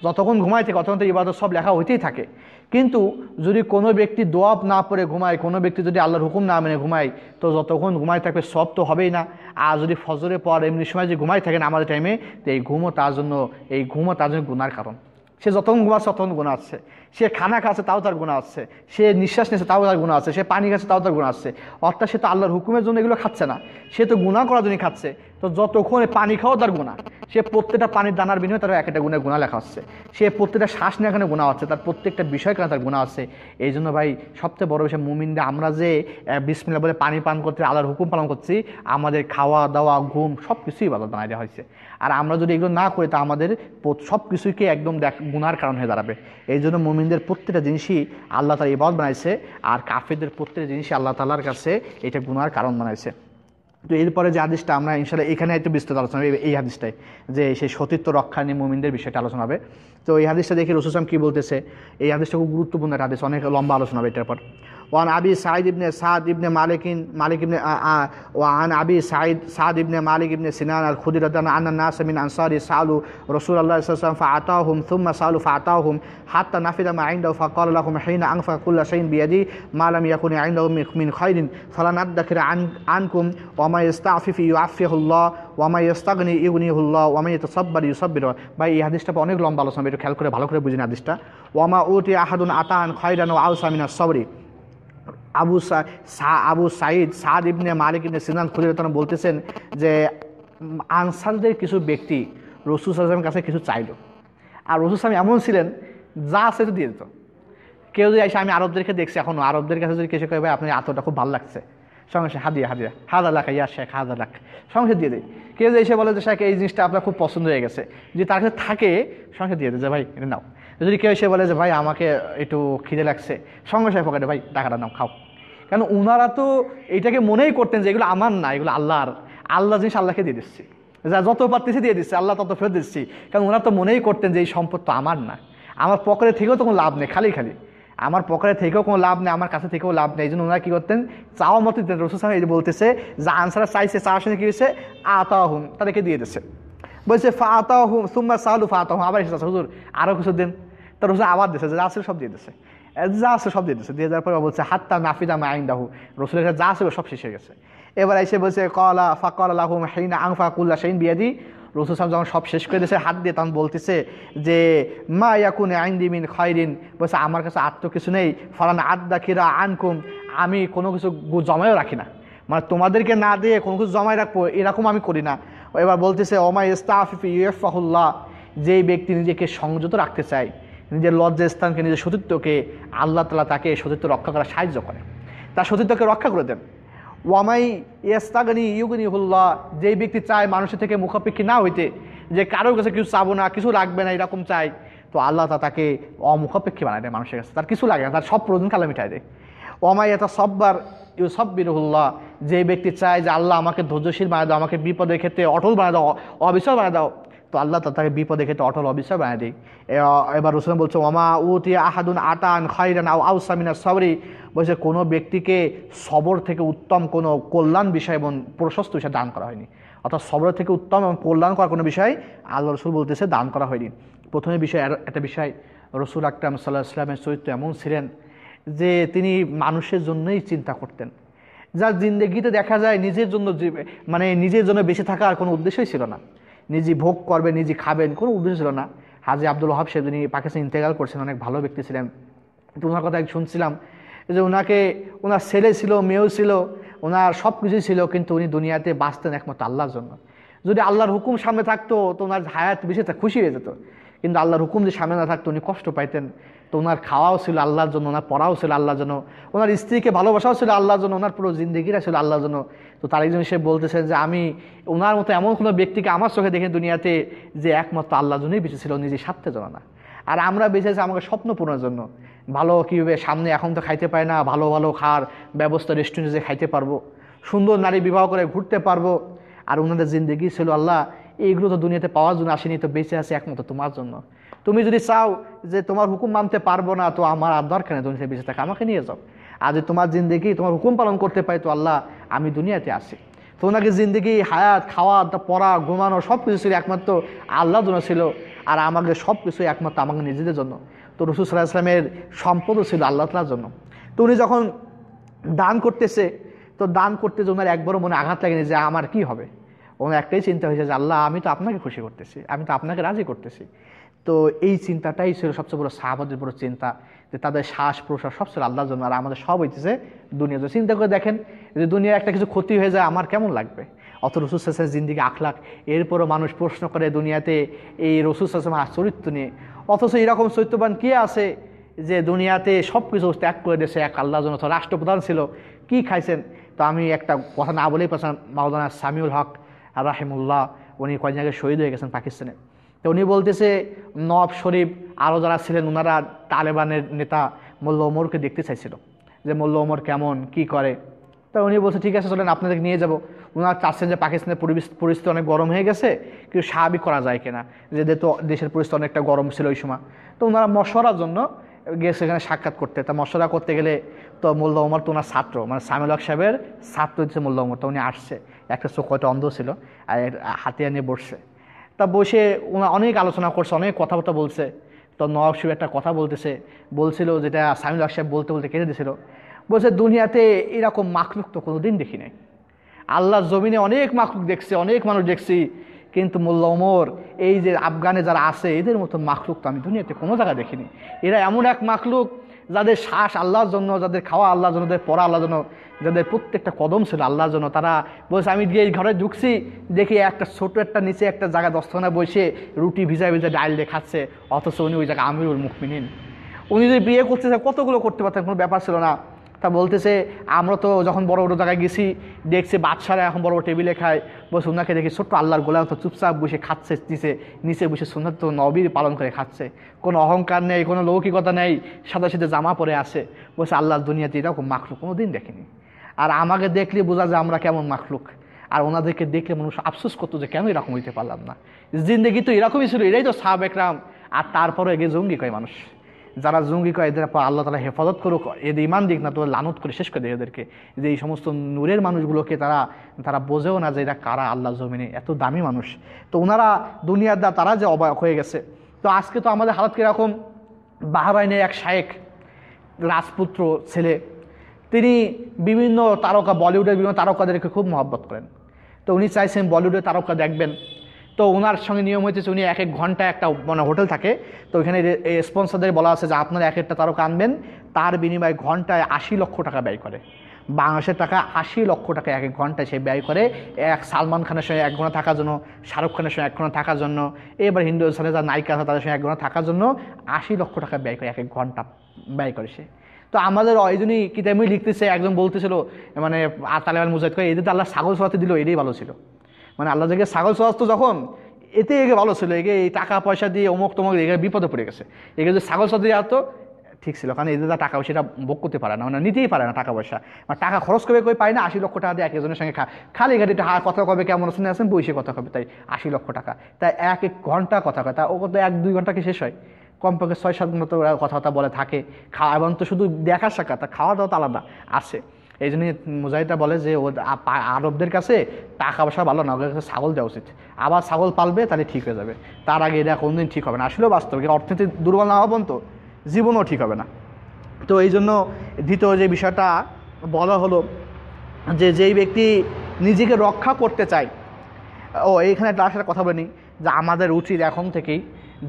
যতক্ষণ থাকে, ততক্ষণ তো ইবাদত সব লেখা হইতেই থাকে। কিন্তু যদি কোনো ব্যক্তি দোয়াব না পড়ে ঘুমায়, কোনো ব্যক্তি যদি আল্লাহর হুকুম না মেনে ঘুমায়, তো যতক্ষণ ঘুমায় থাকবে সব তো হবেই না। আর যদি ফজরের পর এমনি সময় যে ঘুমাই থাকেন আমাদের টাইমে তো এই ঘুমও তার জন্য, এই ঘুমও তার জন্য গুনার কারণ। সে যতক্ষণ ঘুমাচ্ছে, ততক্ষণ গুণা আসছে সে খানা খাচ্ছে, তাও তার গুণা আসছে সে নিঃশ্বাস নিচ্ছে তাও তার গুণা আছে। সে পানি খাচ্ছে, তাও তার গুণা আসছে অর্থাৎ সে তো আল্লাহর হুকুমের জন্য এগুলো খাচ্ছে না। সে তো গুণা করার জন্য খাচ্ছে। তো যতক্ষণ পানি খাওয়া তার গুণা সে প্রত্যেকটা পানির দানার বিনিময়ে তার এক একটা গুণের গুণা লেখা হচ্ছে সে প্রত্যেকটা শ্বাস নেওয়া এখানে গুণা হচ্ছে তার প্রত্যেকটা বিষয় কেন তার গুণা আছে। এই জন্য ভাই, সবচেয়ে বড় বিষয় মুমিনরা, আমরা যে বিসমিল্লা বলে পানি পান করতে, আল্লাহর হুকুম পালন করছি, আমাদের খাওয়া দাওয়া, ঘুম সব কিছুই বাধা দাঁড়ায় দেওয়া হয়েছে। আর আমরা যদি এগুলো না করি, তা আমাদের সব কিছুকে একদম দেখ গুনার কারণ হয়ে দাঁড়াবে। এই জন্য মুমিনদের প্রত্যেকটা জিনিসই আল্লাহ তালা ইবাদ বানাইছে, আর কাফেরদের প্রত্যেকটা জিনিসই আল্লাহ তালার কাছে এটা গুনার কারণ বানাইছে। তো এরপরে যে আদেশটা আমরা ইনশাল্লাহ এখানে একটু বিস্তৃত আলোচনা হবে, এই হাদিসটাই, যে সেই সতীত্ব রক্ষা নিয়ে মোমিনদের বিষয়টা আলোচনা হবে। তো এই হাদিসটা দেখে রসুসাম কী বলতেছে? এই হাদিসটা খুব গুরুত্বপূর্ণ একটা হাদিস, অনেক লম্বা আলোচনা হবে এটার পর। ওয়ান আবি সাইদ ইবনে সাদ ইবনে মালিকিন মালিক ইবনে ওয়ান আবি সাইদ সাদ ইবনে মালিক ইবনে সিনান আল খুদিরাতান আন্না নাস আনসারি সালু রসুল আল্লাহ সাল্লাম ফাআতাহুম থুম্মা সালু ফাআতাহুম হাত্তা নাফিদা মা আইন্দাহু ফাকাল লাহুম হিনা আনফা কুল্লা শাইইন বিয়াদি মা লাম ইয়াকুন আইন্দাহু মিন খাইরিন ফালানাদ্দাখির আন আনকুম ওয়ামা ইস্তাফিফি ইউআফিহুল্লাহ ওয়ামা ইস্তাগনি ইউগনিহুল্লাহ ওয়ামা ইতাসাব্বার ইউসাব্বির ভাই, এই হাদিসটা অনেক লম্বা আলোচনা, একটু খেয়াল করে ভালো করে বুঝিন হাদিসটা। ওয়ামা উতি আহাদুন আতান খাইরান ও আউসা মিনাস সবরি আবু সা- আবু সাইদ সাদ ইবনে মালিক ইবনে সিনান খুদিরতন বলতেছেন যে আনসারদের কিছু ব্যক্তি রসুল সাল্লামের কাছে কিছু চাইল। আর রসুল সালাম এমন ছিলেন, যা আছে তো দিয়ে দিত। কেউ যদি এসে আমি আরবদেরকে দেখছি এখনও, আরবদের কাছে যদি কিছু ভাই আপনার আতটা খুব ভালো লাগছে। সঙ্গে সে, হাদিয়া হাদিয়া হাজার লাখ ইয়া শেখ হাজার লাখ সঙ্গে দিয়ে দেয়। কেউ যদি এসে বলে যে, শেখ, এই জিনিসটা আপনার খুব পছন্দ হয়ে গেছে। যে তার কাছে থাকে, সঙ্গে দিয়ে দেয় যে, ভাই, এটা নাও। যদি কেউ এসে বলে যে, ভাই, আমাকে একটু খিদে লাগছে, সঙ্গে সঙ্গে পকেটে, ভাই, টাকাটা নাও, খাও। কারণ ওনারা তো এটাকে মনেই করতেন যে এগুলো আমার না, এগুলো আল্লাহর। আল্লাহ জিনিস আল্লাহকে দিয়ে দিচ্ছি। যা যত পারতেছি দিয়ে দিচ্ছি, আল্লাহ তত ফেরত দিচ্ছি। কারণ ওনারা তো মনেই করতেন যে এই সম্পদ তো আমার না। আমার পকেটে থেকেও তো কোনো লাভ নেই, খালি খালি। আমার পকেটে থেকেও কোনো লাভ নেই, আমার কাছে থেকেও লাভ নেই। এই জন্য ওনারা কী করতেন? চাওয়া মতো দিতেন। রসুল সাহেব এই বলতেছে, যে আনসারা চাইছে, চাওয়ার সঙ্গে কী হয়েছে? আতাহুম। তাদেরকে দিয়ে দিচ্ছে। বলছে ফা আতাহুম সুম্মা সালু ফা আতাহুম আবার এসেছে হুজুর আরও কিছু দিন। তার রসুল আবার দিচ্ছে, যা আছে সব দিয়ে দিচ্ছে। যা আছে সব দিয়ে দিচ্ছে দিয়ে যাওয়ার পরে বলছে, হাত্তা নাফিদা মা আইন দাহু রসুলের কাছে যা আছে সব শেষ হয়ে গেছে। এবার এসে বলছে, কলা ফাকল আলাহুম হেইনা আংফা কুল্লা সেইন বিয়াদি। রসুল সাহেব যখন সব শেষ করে দিয়েছে, হাত দিয়ে তখন বলতেছে যে, মা ইয়াকুন আইন্দি মিন খয়রিন। বলছে, আমার কাছে আর তো কিছু নেই। ফলান আদা কিরা আনকুম। আমি কোনো কিছু জমায়ও রাখি না। মানে তোমাদেরকে না দিয়ে কোনো কিছু জমায় রাখব, এরকম আমি করি না। এবার বলতেছে ওমাই ইস্তাফিফি ইউফাহুল্লাহ। যেই ব্যক্তি নিজেকে সংযত রাখতে চায় নিজের লজ্জা স্থানকে, নিজের সতীত্বকে আল্লাহ তালা তাকে সতীত্ব রক্ষা করার সাহায্য করে। তার সতীত্বকে রক্ষা করে দেন। ওয়ামাই ইয়াস্তাগনি ইউগনি হুল্লাহ যেই ব্যক্তি চায় মানুষের থেকে মুখাপেক্ষী না হইতে, যে কারোর কাছে কিছু চাবো না, কিছু লাগবে না, এরকম চাই তো আল্লাহ তা তাকে অমুখাপেক্ষী বানায় দেয় মানুষের কাছে। তার কিছু লাগে না, তার সব প্রয়োজন কালে মিটাই দেয়। ওমাই এটা সব্বার ইউ সব সব্বিরহুল্লাহ যে ব্যক্তি চায় যে আল্লাহ আমাকে ধৈর্যশীল বানায় দাও, আমাকে বিপদের ক্ষেত্রে অটল বানায় দাও অবিশ্বাস বানায় দাও, তো আল্লাহ তা তাকে বিপদের ক্ষেত্রে অটল অবিশ্বাস বানায় দিই এবার রসুল বলছে ওমা উতি আহাদুন আতান খাইরান আউ আউসামিনা সবরি। বলছে, কোনো ব্যক্তিকে সবর থেকে উত্তম কোনো কল্যাণ বিষয় এবং প্রশস্ত বিষয় দান করা হয়নি। অর্থাৎ সবর থেকে উত্তম এবং কল্যাণ করা কোনো বিষয় আল্লাহ রসুল বলতেছে দান করা হয়নি। প্রথমে বিষয় একটা বিষয়, রসুল আকরাম সাল্লাহ ইসলামের চরিত্র এমন ছিলেন যে তিনি মানুষের জন্যই চিন্তা করতেন। যার জিন্দগিতে দেখা যায় নিজের জন্য মানে নিজের জন্য বেঁচে থাকার কোনো উদ্দেশ্যই ছিল না। নিজে ভোগ করবেন নিজে খাবেন, কোনো উদ্দেশ্য ছিল না। হাজি আব্দুল ওহাব সাহেব যিনি পাকিস্তান ইন্তেকাল করছেন, অনেক ভালো ব্যক্তি ছিলেন। তো ওনার কথা শুনছিলাম যে ওনাকে ওনার ছেলে ছিল, মেয়েও ছিল ওনার সব কিছুই ছিল, কিন্তু উনি দুনিয়াতে বাঁচতেন একমাত্র আল্লাহর জন্য। যদি আল্লাহর হুকুম সামনে থাকতো, তো ওনার হায়াত বেশি খুশি হয়ে যেত। কিন্তু আল্লাহর হুকুম যে সামনে না থাকতো, উনি কষ্ট পাইতেন। তো ওনার খাওয়াও ছিল আল্লাহর জন্য, ওনার পড়াও ছিল আল্লাহর জন্য, ওনার স্ত্রীকে ভালোবাসাও ছিল আল্লাহর জন্য, ওনার পুরো জিন্দগিটা ছিল আল্লাহর জন্য। তো তার একজন সে বলতেছেন যে আমি, ওনার মতো এমন কোনো ব্যক্তিকে আমার চোখে দেখে দুনিয়াতে যে একমাত্র আল্লাহর জন্যই বেঁচে ছিল নিজে স্বার্থের জন্য না। আর আমরা বেঁচে আছি আমাকে স্বপ্ন পূরণের জন্য। ভালো কীভাবে সামনে এখন তো খাইতে পায় না, ভালো ভালো খাওয়ার ব্যবস্থা রেস্টুরেন্টে খাইতে পারব, সুন্দর নারী বিবাহ করে ঘুরতে পারব, আর ওনাদের জিন্দগি ছিল আল্লাহ, এইগুলো তো দুনিয়াতে পাওয়ার জন্য আসেনি, তো বেঁচে আছে একমাত্র তোমার জন্য। তুমি যদি চাও যে তোমার হুকুম মানতে পারব না, তো আমার আর দরকার নেই দুনিয়াতে বেঁচে থাকে, আমাকে নিয়ে যাও। যদি তোমার জিন্দগি, তোমার হুকুম পালন করতে পাই তো আল্লাহ, আমি দুনিয়াতে আসি তো ওনাকে জিন্দগি, হায়াত খাওয়া পড়া, ঘুমানো সব কিছু ছিল একমাত্র আল্লাহর জন্য ছিল, আর আমাকে সব কিছু একমাত্র আমাকে নিজেদের জন্য। তো রসুল সাল্লাহ ইসলামের সম্পদও ছিল আল্লাহ তালার জন্য। তো উনি যখন দান করতেছে, তো দান করতে যে ওনার একবারও মনে আঘাত লাগেনি যে আমার কি হবে? ওনার একটাই চিন্তা হয়েছে যে, আল্লাহ, আমি তো আপনাকে খুশি করতেছি, আমি তো আপনাকে রাজি করতেছি। তো এই চিন্তাটাই ছিল সবচেয়ে বড় সাহাবাদের বড় চিন্তা যে তাদের শ্বাস প্রশ্বাস সব ছিল আল্লাহর জন্য। আর আমাদের সব হইতেছে দুনিয়া চিন্তা করে দেখেন যে দুনিয়ার একটা কিছু ক্ষতি হয়ে যায়, আমার কেমন লাগবে? অত রসুল সাসের জিন্দিগি আখলাখ এরপরও মানুষ প্রশ্ন করে দুনিয়াতে এই রসুল সাসেমার চরিত্র নিয়ে। অথচ এরকম চরিত্রবান কে আছে যে দুনিয়াতে সব কিছু ত্যাগ করে দিয়েছে, এক আল্লাহর জন্য? রাষ্ট্রপ্রধান ছিল। কি খাইছেন? তো আমি একটা কথা না বলেই পাচ্ছিলাম মাওলানা সামিউল হক রাহিমুল্লাহ, উনি কয়েক জায়গায় শহীদ হয়ে গেছেন পাকিস্তানে। তো উনি বলতেছে নব শরীফ আরও যারা ছিলেন ওনারা তালেবানের নেতা মোল্লা ওমরকে দেখতে চাইছিল যে মোল্লা ওমর কেমন, কি করে। তো উনি বলছে, ঠিক আছে, চলেন আপনাদেরকে নিয়ে যাব। ওনারা চাচ্ছেন যে পাকিস্তানের পরিবেশ পরিস্থিতি অনেক গরম হয়ে গেছে, কিন্তু স্বাভাবিক করা যায় কিনা, যে তো দেশের পরিস্থিতি অনেকটা গরম ছিল ওই সময়। তো ওনারা মশওয়ারার জন্য গিয়ে সেখানে সাক্ষাৎ করতে। তা মশওয়ারা করতে গেলে তো মোল্লা ওমর তো ওনার ছাত্র মানে সামিল সাহেবের ছাত্র হচ্ছে মোল্লা ওমর। তো উনি আসছে, একটা চোখ অন্ধ ছিল, আর হাতিয়া নিয়ে বসছে। তা বসে অনেক আলোচনা করছে, অনেক কথাবার্তা বলছে। তো নওয়াব সাহেব একটা কথা বলতেছে, বলছিল যেটা সামিল সাহেব বলতে বলতে কেটে দিয়েছিল বলছে, দুনিয়াতে এরকম মাখলুক তো কোনো দিন দেখি নাই। আল্লাহর জমিনে অনেক মাখলুক দেখছে, অনেক মানুষ দেখছি, কিন্তু মোল্লা ওমর, এই যে আফগানে যারা আছে, এদের মতো মাখলুক তো আমি দুনিয়াতে কোনো জায়গায় দেখিনি। এরা এমন এক মাখলুক যাদের শ্বাস আল্লাহর জন্য, যাদের খাওয়া আল্লাহর জন্য, যাদের পড়া আল্লাহর জন্য, যাদের প্রত্যেকটা কদম ছিল আল্লাহর জন্য, তারা বলছে, আমি গিয়ে ঘরে ঢুকছি, দেখি একটা ছোট একটা নিচে একটা জায়গা দস্তখানা বসে রুটি ভিজা ভিজা ডাইল দিয়ে খাচ্ছে, অথচ উনি ওই জায়গায় আমিরুল মুখমিনিন উনি যদি বিয়ে করতে কতগুলো করতে পারতেন? কোনো ব্যাপার ছিল না। তা বলতেছে, আমরা তো যখন বড় বড় জায়গায় গেছি, দেখছি বাচ্চারা এখন বড় বড় টেবিলে খায় বসে ওনাকে দেখি, ছোট্ট আল্লাহর গোলাম তো চুপচাপ বসে খাচ্ছে নিচে নিচে বসে সুন্দর তো নবীর পালন করে খাচ্ছে। কোনো অহংকার নেই, কোনো লৌকিকতা নেই, সাদা সাথে জামা পরে আসে বসে আল্লাহর দুনিয়াতে এরকম মাখলুক কোনো দিন দেখিনি। আর আমাকে দেখলে বোঝা যায় আমরা কেমন মাখলুক। আর ওনাদেরকে দেখলে মানুষ আফসোস করতো যে, কেন এরকম হইতে পারলাম না? জিন্দগি তো এরকমই ছিল, এরাই তো সাহাব একরাম আর তারপরে এগে জঙ্গি কয় মানুষ। যারা জঙ্গি করে এদের আল্লাহ তালা হেফাজত করুক, এদের ইমান দিক না তোদের লানত করে শেষ করে দেয় এদেরকে। যে এই সমস্ত নূরের মানুষগুলোকে তারা তারা বোঝেও না যে এরা কারা আল্লাহ জমিনে এত দামি মানুষ। তো ওনারা দুনিয়ার দা, তারা যে অবাক হয়ে গেছে। তো আজকে তো আমাদের হালত কীরকম? বাহরাইনে এক শায়েক, রাজপুত্র ছেলে, তিনি বিভিন্ন তারকা, বলিউডের বিভিন্ন তারকাদেরকে খুব মহব্বত করেন। তো উনি চাইছেন বলিউডের তারকা দেখবেন। তো ওনার সঙ্গে নিয়ম হয়েছে উনি এক এক ঘণ্টা একটা মানে হোটেল থাকে। তো ওইখানে স্পন্সরদের বলা আছে যে, আপনারা এক একটা তারকা আনবেন। তার বিনিময়ে ঘন্টায় আশি লক্ষ টাকা ব্যয় করে। বাংলাদেশের টাকা আশি লক্ষ টাকা এক এক ঘন্টায় সে ব্যয় করে। এক সালমান খানের সঙ্গে এক ঘণ্টা থাকার জন্য, শাহরুখ খানের সঙ্গে এক ঘণ্টা থাকার জন্য, এবার হিন্দুস্তানে যারা নায়িকা আছে তাদের সঙ্গে এক ঘণ্টা থাকার জন্য আশি লক্ষ টাকা ব্যয় করে, এক এক ঘণ্টা ব্যয় করে সে। তো আমাদের ওই জন্যই কিতাবই লিখতেছে, একজন বলতেছিল মানে তালেবান মুজাহিদ করে, এদের তো আল্লাহ ছাগল সরাতে দিল, এটাই ভালো ছিল। মানে আল্লাহ থেকে ছাগল সরাস্ত যখন এতে এগে ভালো ছিল এগে এই টাকা পয়সা দিয়ে অমুক তমুক এগে বিপদে পড়ে গেছে। এগে যদি ছাগল দেওয়া হতো ঠিক ছিল, কারণ এদের টাকা পয়সাটা ভোগ করতে পারে না মানে নিতেই পারে না টাকা পয়সা। মানে টাকা খরচ করে কই পায় না, আশি লক্ষ টাকা দিয়ে একজনের সঙ্গে খা খালি ঘাটিটা হা কথা কবে, কেমন শুনে আছেন বইসে কথা কবে, তাই আশি লক্ষ টাকা। তাই এক এক ঘণ্টা কথা কথা ও তো এক দুই ঘণ্টা কি শেষ হয়? কমপক্ষে ছয় সাত ঘণ্টা তো ওরা কথাবার্তা বলে থাকে। খাওয়া এবং তো শুধু দেখার সাক্ষাৎ খাওয়া দাওয়া তো আলাদা, আছে। এই জন্যই মুজাহিদা বলে যে ও আরবদের কাছে টাকা পয়সা ভালো না, ওদের কাছে ছাগল দেওয়া উচিত। আবার ছাগল পালবে, তাহলে ঠিক হয়ে যাবে। তার আগে এটা কোনদিন ঠিক হবে না। আসলেও বাস্তব অর্থনীতি দুর্বল না হবেন তো জীবনও ঠিক হবে না। তো এই জন্য দ্বিতীয় যে বিষয়টা বলা হলো যে যেই ব্যক্তি নিজেকে রক্ষা করতে চায়, ও এইখানে তার সাথে কথা বলি যে আমাদের উচিত এখন থেকেই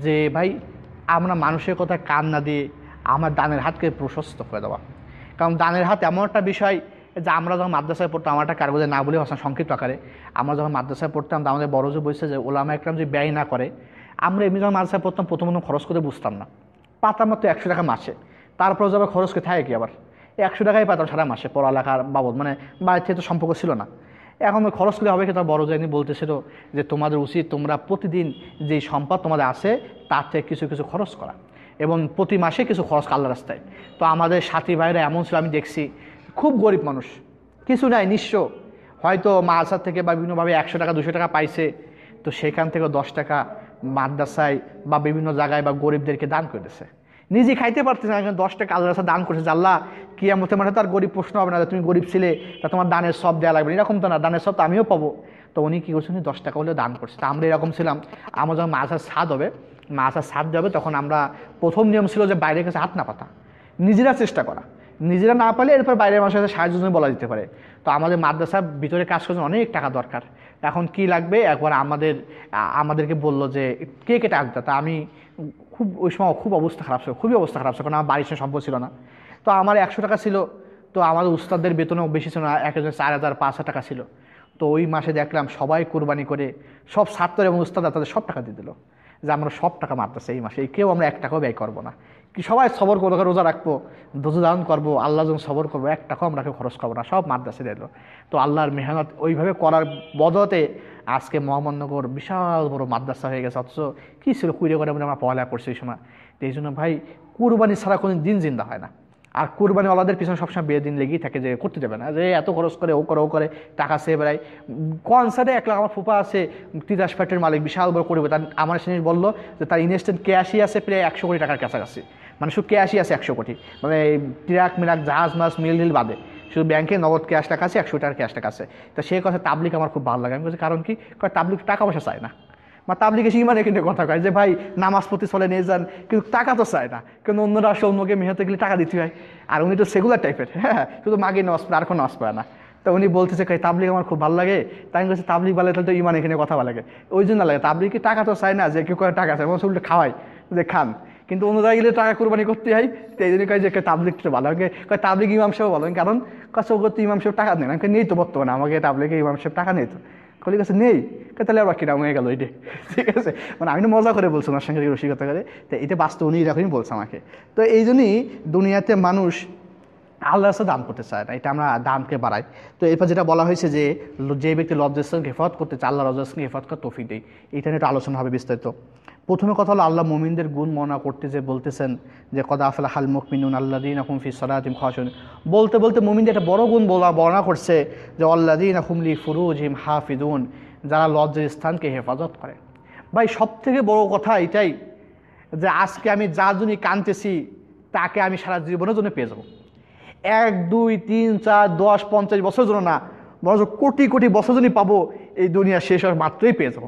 যে, ভাই, আমরা মানুষের কথা কান না দিয়ে আমার দানের হাতকে প্রশস্ত করে দেওয়া। কারণ দানের হাত এমন একটা বিষয় যে আমরা যখন মাদ্রাসায় পড়তাম, আমার একটা কাগজে না বলে ভাষা সংক্ষিপ্ত আকারে আমরা যখন মাদ্রাসায় পড়তাম, তো আমাদের বড় যে বলছে যে ওলামা একরাম যে ব্যয় না করে, আমরা এমনি যখন মাদ্রাসায় পড়তাম, প্রথম প্রথম খরচ করে বুঝতাম না। পাতাম মাত্র একশো টাকা মাসে। তারপর যাবে খরচ করে থাকে কি আবার? একশো টাকাই পাতাম সারা মাসে পড়ালেখার বাবদ মানে বাড়ির থেকে তো সম্পর্ক ছিল না। এখন খরচ করলে হবে কি? তার বড় জানি বলতেছিল যে তোমাদের উচিত তোমরা প্রতিদিন যেই সম্পদ তোমাদের আছে, তার থেকে কিছু কিছু খরচ করা। এবং প্রতি মাসে কিছু খরচ আল্লাহ রাস্তায়। তো আমাদের সাথী ভাইরা এমন ছিল, আমি দেখছি, খুব গরিব মানুষ। কিছু নাই, নিঃস্ব। হয়তো মালসার থেকে বা বিভিন্নভাবে একশো টাকা, দুশো টাকা পাইছে। তো সেখান থেকে দশ টাকা মাদ্রাসায় বা বিভিন্ন জায়গায় বা গরিবদেরকে দান করে দিছে। নিজে খাইতে পারতেছে না দশ টাকা আল্লাহ রাস্তা দান করেছে আল্লাহ কি এমন মানে তার গরিব প্রশ্ন হবে না তুমি গরিব ছিলে, তা তোমার দানের সব দেওয়া লাগবে। এরকম তো না, দানের সব তো আমিও পাবো। তো উনি কী করছেন দশ টাকা হলেও দান করছে। তা আমরা এরকম ছিলাম। আমার যখন মাছার স্বাদ হবে মাছার স্বাদ যাবে তখন আমরা প্রথম নিয়ম ছিল যে বাইরের কাছে হাত না পাতা। নিজেরা চেষ্টা করা। নিজেরা না পারলে এরপর বাইরের মানুষের সাথে সাহায্য জন্য বলা যেতে পারে। তো আমাদের মাদ্রাসার ভিতরে কাজ করছে অনেক টাকা দরকার। এখন কি লাগবে? একবার আমাদের আমাদেরকে বলল যে, কে কে টাকা তা আমি খুব, ওই সময় খুব অবস্থা খারাপ ছিল, খুবই অবস্থা খারাপ ছিল, কারণ আমার বাড়ির সম্ভব ছিল না। তো আমার একশো টাকা ছিল, তো আমাদের উস্তাদদের বেতনও বেশি ছিল না এক হাজার চার হাজার পাঁচ হাজার টাকা ছিল। তো ওই মাসে দেখলাম সবাই কোরবানি করে সব ছাত্র এবং উস্তাদ তাদের সব টাকা দিয়ে দিল। যে আমরা সব টাকা মারতেছে এই মাসে। কেউ আমরা এক টাকাও ব্যয় করব না। কি সবাই সবর করব, রোজা রাখব ধৈর্য ধারণ করব, আল্লাহ যখন সবর করব, এক টাকাও আমরা কেউ খরচ করব না, সব মাদ্রাসে দিল তো আল্লাহর মেহনত ওইভাবে করার বদতে আজকে মোহাম্মদনগর বিশাল বড় মাদ্রাসা হয়ে গেছে, অথচ কী ছিল কুড়িয়ে করে আমরা পড়ালেখা করছি এই সময়। তো এই জন্য ভাই, কুরবানি ছাড়া কোনো দিন জিন্দা হয় না। আর ওলাদের পিছনে সবসময় বিয়ে দিন লেগেই থাকে যে করতে যাবে না, যে এত খরচ করে, ও করে ও করে, টাকা সে বেড়ায় কনসার্টে এক লাখ আমার ফুপা আছে, তিতাস ফ্যাটের মালিক, বিশাল বড় করবে তার, আমার জিনিস বলল যে তার ইনভেস্টমেন্ট ক্যাশই আছে, প্রায় একশো কোটি টাকার কাছাকাছি। মানে শুধু ক্যাশই আছে একশো কোটি। মানে ট্রাক, মিরাক, জাহাজ, মাছ, মিল মিল বাদে। শুধু ব্যাংকে নগদ ক্যাশ টাকা আছে, একশো টাকার ক্যাশ টাকা আছে। তো সেই কথা তাবলিক আমার খুব ভালো লাগে। আমি বলছি, কারণ কি? তাবলিক টাকা পয়সা চায় না। বা তাবলিকে ইমানে কিন্তু কথা কয় যে, ভাই, নামাজ প্রতি চলে নিয়ে যান। কিন্তু টাকা তো চায় না। কিন্তু অন্যরা অন্যকে মেহতে গেলে টাকা দিতে হয়। আর উনি তো সেগুলার টাইপের হ্যাঁ শুধু মাগে নামাজ পড়ে, আর কোনো নামাজ পড়ে না। তো উনি বলতেছে, কই তাবলিক আমার খুব ভালো লাগে। তাই আমি বলছি তাবলিক বলে তাহলে তো ইমান এখানে কথা ভালো লাগে। ওই জন্য লাগে তাবলিকে টাকা তো চায় না যে, কেউ করে টাকা চায় উল্টো খাওয়াই যে খান। কিন্তু অন্য জায়গায় গেলে টাকা কোরবানি করতে হয়, তো এই জন্য কয় যে তাবলিকটা ভালো লাগে। কয় তাবলিক ইমাম সাহেব ভালো কারণ কাছে করতে ইমাম সাহেব টাকা নেন আমাকে নেই তো বর্তমানে, আমাকে তাবলিকে ইমাম সাহেব টাকা নেই তো। কলি আছে, নেই। তাহলে আবার কিরাম হয়ে গেল এটা? ঠিক আছে? মানে আমি মজা করে বলছি ওনার সঙ্গে রসিকতা করে। তো এটা বাস্তব উনি এরকমই বলছে আমাকে। তো এই জন্যই দুনিয়াতে মানুষ আল্লাহ রাস্তা দান করতে চায় না। এটা আমরা দানকে বাড়াই। তো এরপর যেটা বলা হয়েছে যে যে ব্যক্তি লজ্জাস্থানকে হেফাজত করতে চায়, আল্লাহ লজ্জাস্থানকে হেফাজত করে তফি দেয়। এটা নিয়ে একটু আলোচনা হবে বিস্তারিত। প্রথমে কথা হলো আল্লাহ মোমিনদের গুণ মনা করতে যে বলতেছেন যে, কদা আফলা হাল মুকমিনুন আল্লাহ দিন আহম ফি সলাতিম খাসুন বলতে বলতে মোমিনদের একটা বড় গুণ বলা, বর্ণনা করছে যে আল্লাহ দিন আহমলি ফুরুজ হিম হাফিদুন, যারা লজ্জার স্থানকে হেফাজত করে। ভাই সব থেকে বড় কথা এটাই যে, আজকে আমি যা জন্য কানতেছি, তাকে আমি সারা জীবনের জন্য পেয়ে যাব। এক, দুই, তিন, চার, দশ, পঞ্চাশ বছরের জন্য না, বরঞ্চ কোটি কোটি বছর জন্যই পাবো, এই দুনিয়া শেষ হওয়ার মাত্রই পেয়ে যাব।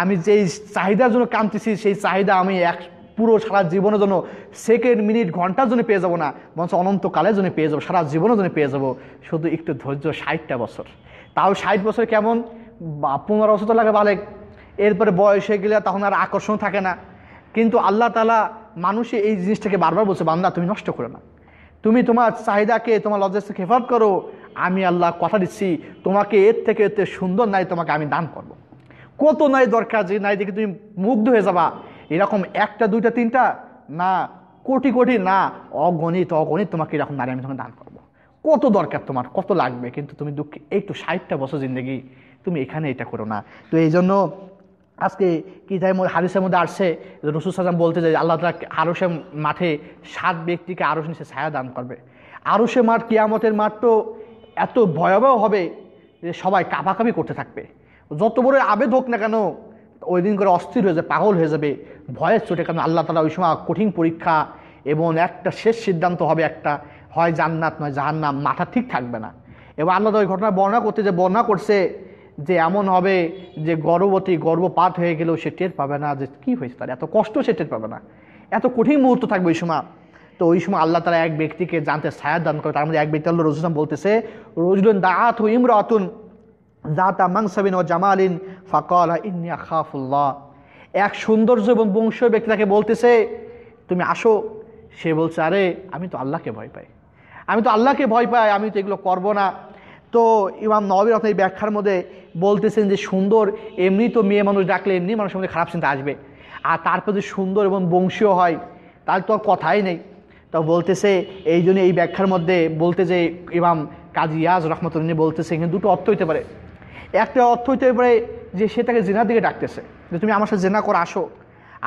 আমি যেই চাহিদার জন্য কামতেছি সেই চাহিদা আমি এক পুরো সারা জীবনের জন্য সেকেন্ড মিনিট ঘণ্টার জন্য পেয়ে যাব না, বরঞ্চ অনন্তকালের জন্য পেয়ে যাব, সারা জীবনের জন্য পেয়ে যাব, শুধু একটু ধৈর্য ষাটটা বছর। তাও ষাট বছর কেমন? পনেরো বছর তো লাগে বালেক। এরপরে বয়স হয়ে গেলে তখন আর আকর্ষণ থাকে না। কিন্তু আল্লাহ তালা মানুষে এই জিনিসটাকে বারবার বলছে, বান্দা, তুমি নষ্ট করো না। তুমি তোমার চাহিদাকে, তোমার লজ্জাকে হেফাজত করো। আমি আল্লাহ কথা দিচ্ছি, তোমাকে এর থেকে থেকে সুন্দর নাই, তোমাকে আমি দান করব। কত নাই দরকার যে নাই দেখে তুমি মুগ্ধ হয়ে যাবা। এরকম একটা, দুইটা, তিনটা? না, কোটি কোটি? না, অগণিত অগণিত তোমাকে এরকম নারী আমি তোমাকে দান করব। কত দরকার তোমার, কত লাগবে? কিন্তু তুমি দুঃখে একটু ষাটটা বছর জিন্দগি, তুমি এখানে এটা করো না। তো এই জন্য আজকে কি তাই হারিসের মধ্যে আসছে, রসুল সাজাম বলতে যে আল্লাহ তালা আরসে মাঠে সাত ব্যক্তিকে আরস নিচে ছায়া দান করবে। আরসে মাঠ কিয়ামতের মাঠ তো এত ভয়াবহ হবে যে সবাই কাঁপাকাপি করতে থাকবে। যত বড় আবেদ হোক না কেন, ওই দিন করে অস্থির হয়ে যাবে, পাগল হয়ে যাবে ভয়ের চোটে কারণ আল্লাহ তালা ওই সময় কঠিন পরীক্ষা এবং একটা শেষ সিদ্ধান্ত হবে একটা। হয় জান্নাত, নয় জাহান্নাম, মাথা ঠিক থাকবে না। এবার আল্লাহ ওই ঘটনা বর্ণনা করতে যে বর্ণনা করছে যে এমন হবে যে গর্ভবতী গর্ভপাত হয়ে গেলেও সে টের পাবে না, যে কী হয়েছে তার? এত কষ্ট সে টের পাবে না। এত কঠিন মুহূর্ত থাকবে ওই সময়। তো ওই সময় আল্লাহ তালা এক ব্যক্তিকে জানতে ছায়া দান করে, তার মধ্যে এক ব্যক্তি আল্লাহ রসুলাম বলতেছে, রজুলন দাঁত হু ইমরাতুন জাতা মাংসাবিন ও জামালিন, ফাকলা ইন্নিয়া খাফুল্লাহ এক সৌন্দর্য এবং বংশ ব্যক্তি তাকে বলতেছে, তুমি আসো। সে বলছে, আরে, আমি তো আল্লাহকে ভয় পাই। আমি তো আল্লাহকে ভয় পাই, আমি তো এগুলো করব না। তো ইমাম নবীর এই ব্যাখ্যার মধ্যে বলতেছেন যে, সুন্দর, এমনি তো মেয়ে মানুষ ডাকলে এমনি মানুষের মধ্যে খারাপ চিন্তা আসবে। আর তারপর যে সুন্দর এবং বংশীয় হয়, তাহলে তো আর কথাই নেই। তো বলতেছে, এই জন্য এই ব্যাখ্যার মধ্যে বলতে যে, ইমাম কাজী ইয়াজ রহমতুল্লাহ বলতেছে, এখানে দুটো অর্থ হইতে পারে। একটা অর্থ হইতে পারে যে সে তাকে জেনার দিকে ডাকতেছে, যে তুমি আমার সাথে জেনা করে আসো।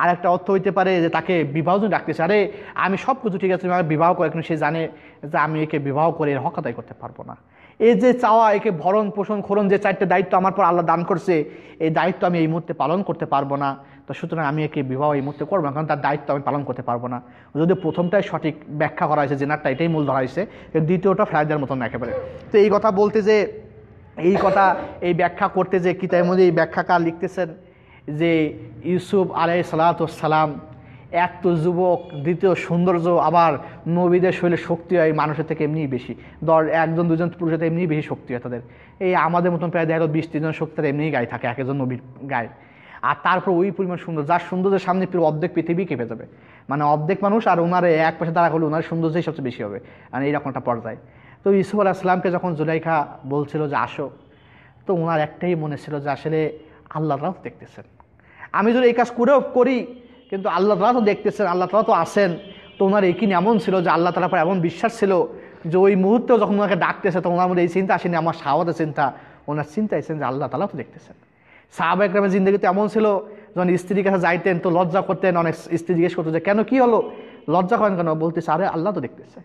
আর একটা অর্থ হইতে পারে যে তাকে বিবাহ জন্য ডাকতেছে, আরে আমি সব কিছু ঠিক আছে, তুমি আমাকে বিবাহ করে, কিন্তু সে জানে যে আমি একে বিবাহ করে এর হক আদায় করতে পারব না। এই যে চাওয়া, একে ভরণ পোষণ, খরণ যে চারটে দায়িত্ব আমার পর আল্লাহ দান করছে, এই দায়িত্ব আমি এই মুহূর্তে পালন করতে পারব না। তো সুতরাং আমি একে বিবাহ এই মুহূর্তে করব না, কারণ তার দায়িত্ব আমি পালন করতে পারব না। যদি প্রথমটাই সঠিক ব্যাখ্যা করা হয়েছে, জেনারটা এটাই মূল ধরা হয়েছে দ্বিতীয়টা ফ্রাইজার মতন একেবারে। তো এই কথা বলতে যে এই কথা, এই ব্যাখ্যা করতে যে কিতাবের মধ্যে এই ব্যাখ্যাকার লিখতেছেন যে ইউসুফ আলাই সালাতাম এক তো যুবক, দ্বিতীয় সৌন্দর্য আবার নবীদের শরীরে শক্তি হয় মানুষের থেকে এমনিই বেশি। দর একজন, দুজন পুরুষের থেকে এমনিই বেশি শক্তি হয় তাদের। এই আমাদের মতন প্রায় দেখো বিশ তিনজন শক্তি তাদের এমনিই গায়ে থাকে, এক একজন নবীর গায়ে। আর তারপর ওই পরিমাণ সুন্দর, যার সৌন্দর্যের সামনে পুরো অর্ধেক পৃথিবী কেঁপে যাবে। মানে অর্ধেক মানুষ আর ওনার এক পাশে দাঁড়া করলে ওনার সৌন্দর্যই সবচেয়ে বেশি হবে। মানে এইরকম একটা পর্যায়ে। তো ইসুফ আলাহিসামকে যখন জুলাইখা বলছিল যে আসো, তো ওনার একটাই মনে ছিল যে আসলে আল্লাহ তালা তো দেখতেছেন। আমি যদি এই কাজ করেও করি, কিন্তু আল্লাহ তালা তো দেখতেছেন আল্লাহ তালা তো আসেন, তো ওনার এই একিন এমন ছিল যে আল্লাহ তালা পর এমন বিশ্বাস ছিল যে ওই মুহূর্তেও যখন ওনাকে ডাকতেছে, তখন ওনার মধ্যে এই চিন্তা আসেনি, আমার সাহাবাদের চিন্তা। ওনার চিন্তা এসেছেন যে আল্লাহ তালা তো দেখতেছেন। সাহাবা একরামের জিন্দগিতে এমন ছিল, যখন স্ত্রীর কাছে যাইতেন, তো লজ্জা করতেন, অনেক স্ত্রী জিজ্ঞেস করতো যে কেন কি হলো? লজ্জা করেন কেন? বলতেছে, আরে আল্লাহ তো দেখতেছে।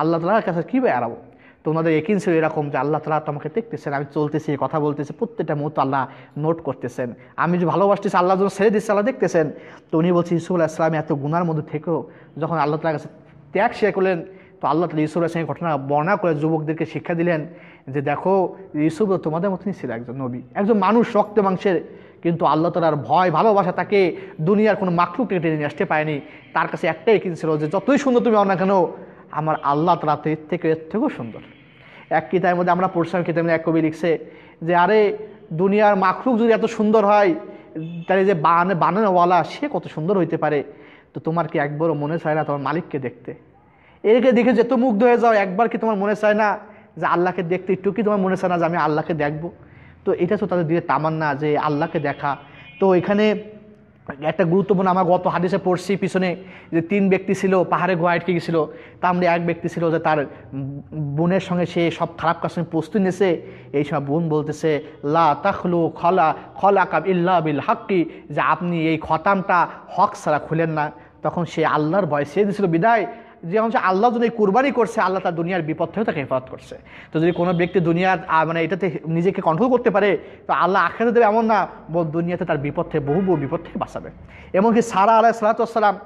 আল্লাহ তালার কাছে কী এড়াবো? তো ওনাদের একিন ছিল এরকম যে আল্লাহ তালা তোমাকে দেখতেছেন, আমি চলতেছি কথা বলতেছি, প্রত্যেকটা মুহূর্ত আল্লাহ নোট করতেছেন। আমি যে ভালোবাসতেছি আল্লাহ যখন ছেড়ে দিচ্ছে, আল্লাহ দেখতেছেন। তো উনি বলছি ইসুফ ইসলাম এত গুনার মধ্যে থেকেও যখন আল্লাহ তালার কাছে ত্যাগ শেয়ার করলেন, তো আল্লাহ তালা ইসুফ ইসলামের ঘটনা বর্ণনা করে যুবকদেরকে শিক্ষা দিলেন যে, দেখো ইসুফ তোমাদের মতনই ছিল একজন নবী, একজন মানুষ রক্ত মাংসের। কিন্তু আল্লাহ তালার ভয়, ভালোবাসা তাকে দুনিয়ার কোনো মাকলুককে টেনে নিয়ে আসতে পায়নি তার কাছে একটাই কিনছিল যে, যতই সুন্দর তুমি না কেন আমার আল্লাহ তালা তো এর থেকে এর থেকেও সুন্দর। এক কিতাবের মধ্যে আমরা পড়ছিলাম কিতাবের এক কবি লিখছে যে, আরে, দুনিয়ার মাখলুক যদি এত সুন্দর হয়, তাহলে যে বানে বানানোওয়ালা সে কত সুন্দর হইতে পারে? তো তোমার কি একবারও মনে চায় না তোমার মালিককে দেখতে? এরকে দেখে যেত মুগ্ধ হয়ে যাও, একবার কি তোমার মনে চায় না যে, আল্লাহকে দেখতে একটু কি তোমার মনে চায় না যে, আমি আল্লাহকে দেখব? তো এটা তো তাদের দিয়ে তামান্না যে, আল্লাহকে দেখা। তো এখানে একটা গুরুত্বপূর্ণ আমার গত হাদিসে পড়ছি পিছনে যে তিন ব্যক্তি ছিল, পাহাড়ে গোয়া আটকে গেছিল। তার মধ্যে এক ব্যক্তি ছিল যে তার বোনের সঙ্গে সে সব খারাপ কাজ সঙ্গে প্রস্তুতি নিয়েছে। এই সব বোন বলতেছে, লা তাখলু খলা খলা কাব ইল্লা বিল হাক্কি। যে আপনি এই খতামটা হক ছাড়া খুলেন না। তখন সে আল্লাহর ভয় সে দিয়েছিল বিদায়। যে হচ্ছে আল্লাহ যদি কুরবানি করছে, আল্লাহ তার দুনিয়ার বিপদ থেকেও তাকে হেফাজত করছে। তো যদি কোনো ব্যক্তি দুনিয়ার মানে এটাতে নিজেকে কন্ট্রোল করতে পারে, তো আল্লাহ আখেরে দেবে এমন না দুনিয়াতে তার বিপদ থেকে বহু বহু বিপদ থেকে বাঁচাবে এমনকি সারা আলাহ সালাতাম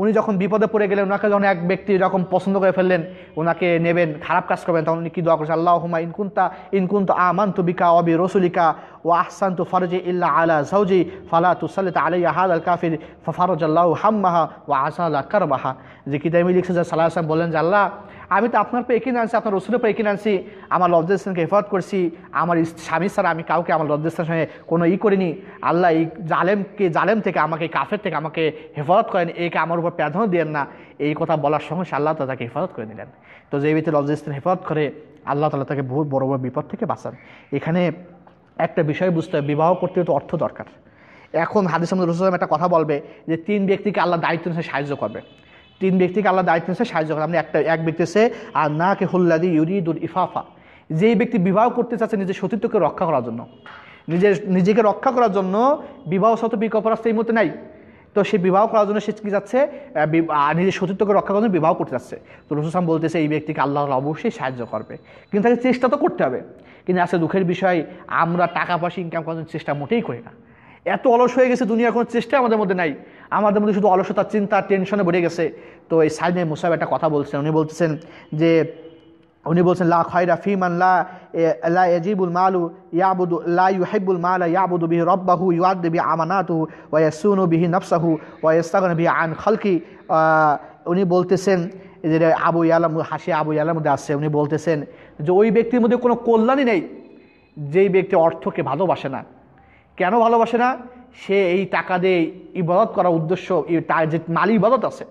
উনি যখন বিপদে পড়ে গেলেন, ওনাকে যখন এক ব্যক্তি এরকম পছন্দ করে ফেললেন, ওনাকে নেবেন, খারাপ কাজ করবেন, তখন উনি কী দোয়া করছেন? আল্লাহ হুমা ইনকুন্তা ইনকুন্ত আমান তু বিকা অবি রসুলিকা ও আহসান তু ফারজি ইল্লা আলা সৌজি ফালা তু সাল্লিত আলাইয়া আহাদ আল কাফির ফরজ আল্লাহ হাম্মাহা ও আসা আল্লাহ কারবাহা। যে কিতাবি লিখছে যে সাল্লাহ আসলাম বললেন যে, আল্লাহ আমি তো আপনার পেয়ে কিনে আনছি, আপনার রসুলের পেয়ে কিনে আনছি, আমার লজ্জাস্থানকে হেফাজত করছি, আমার স্বামী ছাড়া আমি কাউকে আমার লজ্জাস্থানের সঙ্গে কোনো ই করিনি। আল্লাহ এই জালেমকে জালেম থেকে আমাকে, কাফের থেকে আমাকে হেফাজত করেন, একে আমার উপর প্রাধান্য দেন না। এই কথা বলার সঙ্গে আল্লাহ তাকে হেফাজত করে দিলেন তো যে ব্যক্তি লজ্জাস্থান হেফাজত করে, আল্লাহ তালা তাকে বহু বড় বড় বিপদ থেকে বাঁচান। এখানে একটা বিষয় বুঝতে হবে, বিবাহ করতে তো অর্থ দরকার। এখন হাদিস রসুলাম একটা কথা বলবে যে, তিন ব্যক্তিকে আল্লাহ দায়িত্ব নিয়ে সাহায্য করবে। তিন ব্যক্তিকে আল্লাহ দায়িত্ব নিয়ে সাহায্য করে। আমরা একটা, এক ব্যক্তি সে আর না কে হুল্লাদি ইউরিদুল ইফাফা। যেই ব্যক্তি বিবাহ করতে চাচ্ছে নিজের সতীত্বকে রক্ষা করার জন্য। নিজের, নিজেকে রক্ষা করার জন্য বিবাহ শত বিকল্প রাস্তা এই মধ্যে নাই। তো সে বিবাহ করার জন্য সে কি যাচ্ছে? নিজের সতীত্বকে রক্ষা করার জন্য বিবাহ করতে যাচ্ছে। তো রসুলাম বলতেছে, এই ব্যক্তিকে আল্লাহ অবশ্যই সাহায্য করবে। কিন্তু তাকে চেষ্টা তো করতে হবে। কিন্তু আসলে দুঃখের বিষয়, আমরা টাকা পয়সা ইনকাম করার চেষ্টা মোটেই করি না। এত অলস হয়ে গেছে, দুনিয়ার কোনো চেষ্টা আমাদের মধ্যে নাই। আমাদের মধ্যে শুধু অলসতা, চিন্তা টেনশনে বেড়ে গেছে। তো এই সাইদে মুসাব একটা কথা বলছেন। উনি বলতেছেন যে, উনি বলছেন, লা খয়রা লা, এ- লা ইয়াজিবুল মালু ইয়াবুদু, লা ইউহিব্বুল মালা ইয়াবুদু বিহি রাব্বাহু ইউআদ্দি বি আমানাতুহু ওয়া ইয়াসুনু বিহি নাফসাহু ওয়া ইয়াস্তাগনি বিহি আন খালকি। উনি বলতেছেন যে আবু ইয়ালাম, হাসি আবু ইয়ালার মধ্যে আসছে উনি বলতেছেন যে, ওই ব্যক্তির মধ্যে কোনো কল্যাণই নেই। যেই ব্যক্তি অর্থকে ভালোবাসে না। কেন ভালোবাসে না? সে এই টাকা দিয়ে ইবাদত করার উদ্দেশ্য যে মালি ইবাদত আছে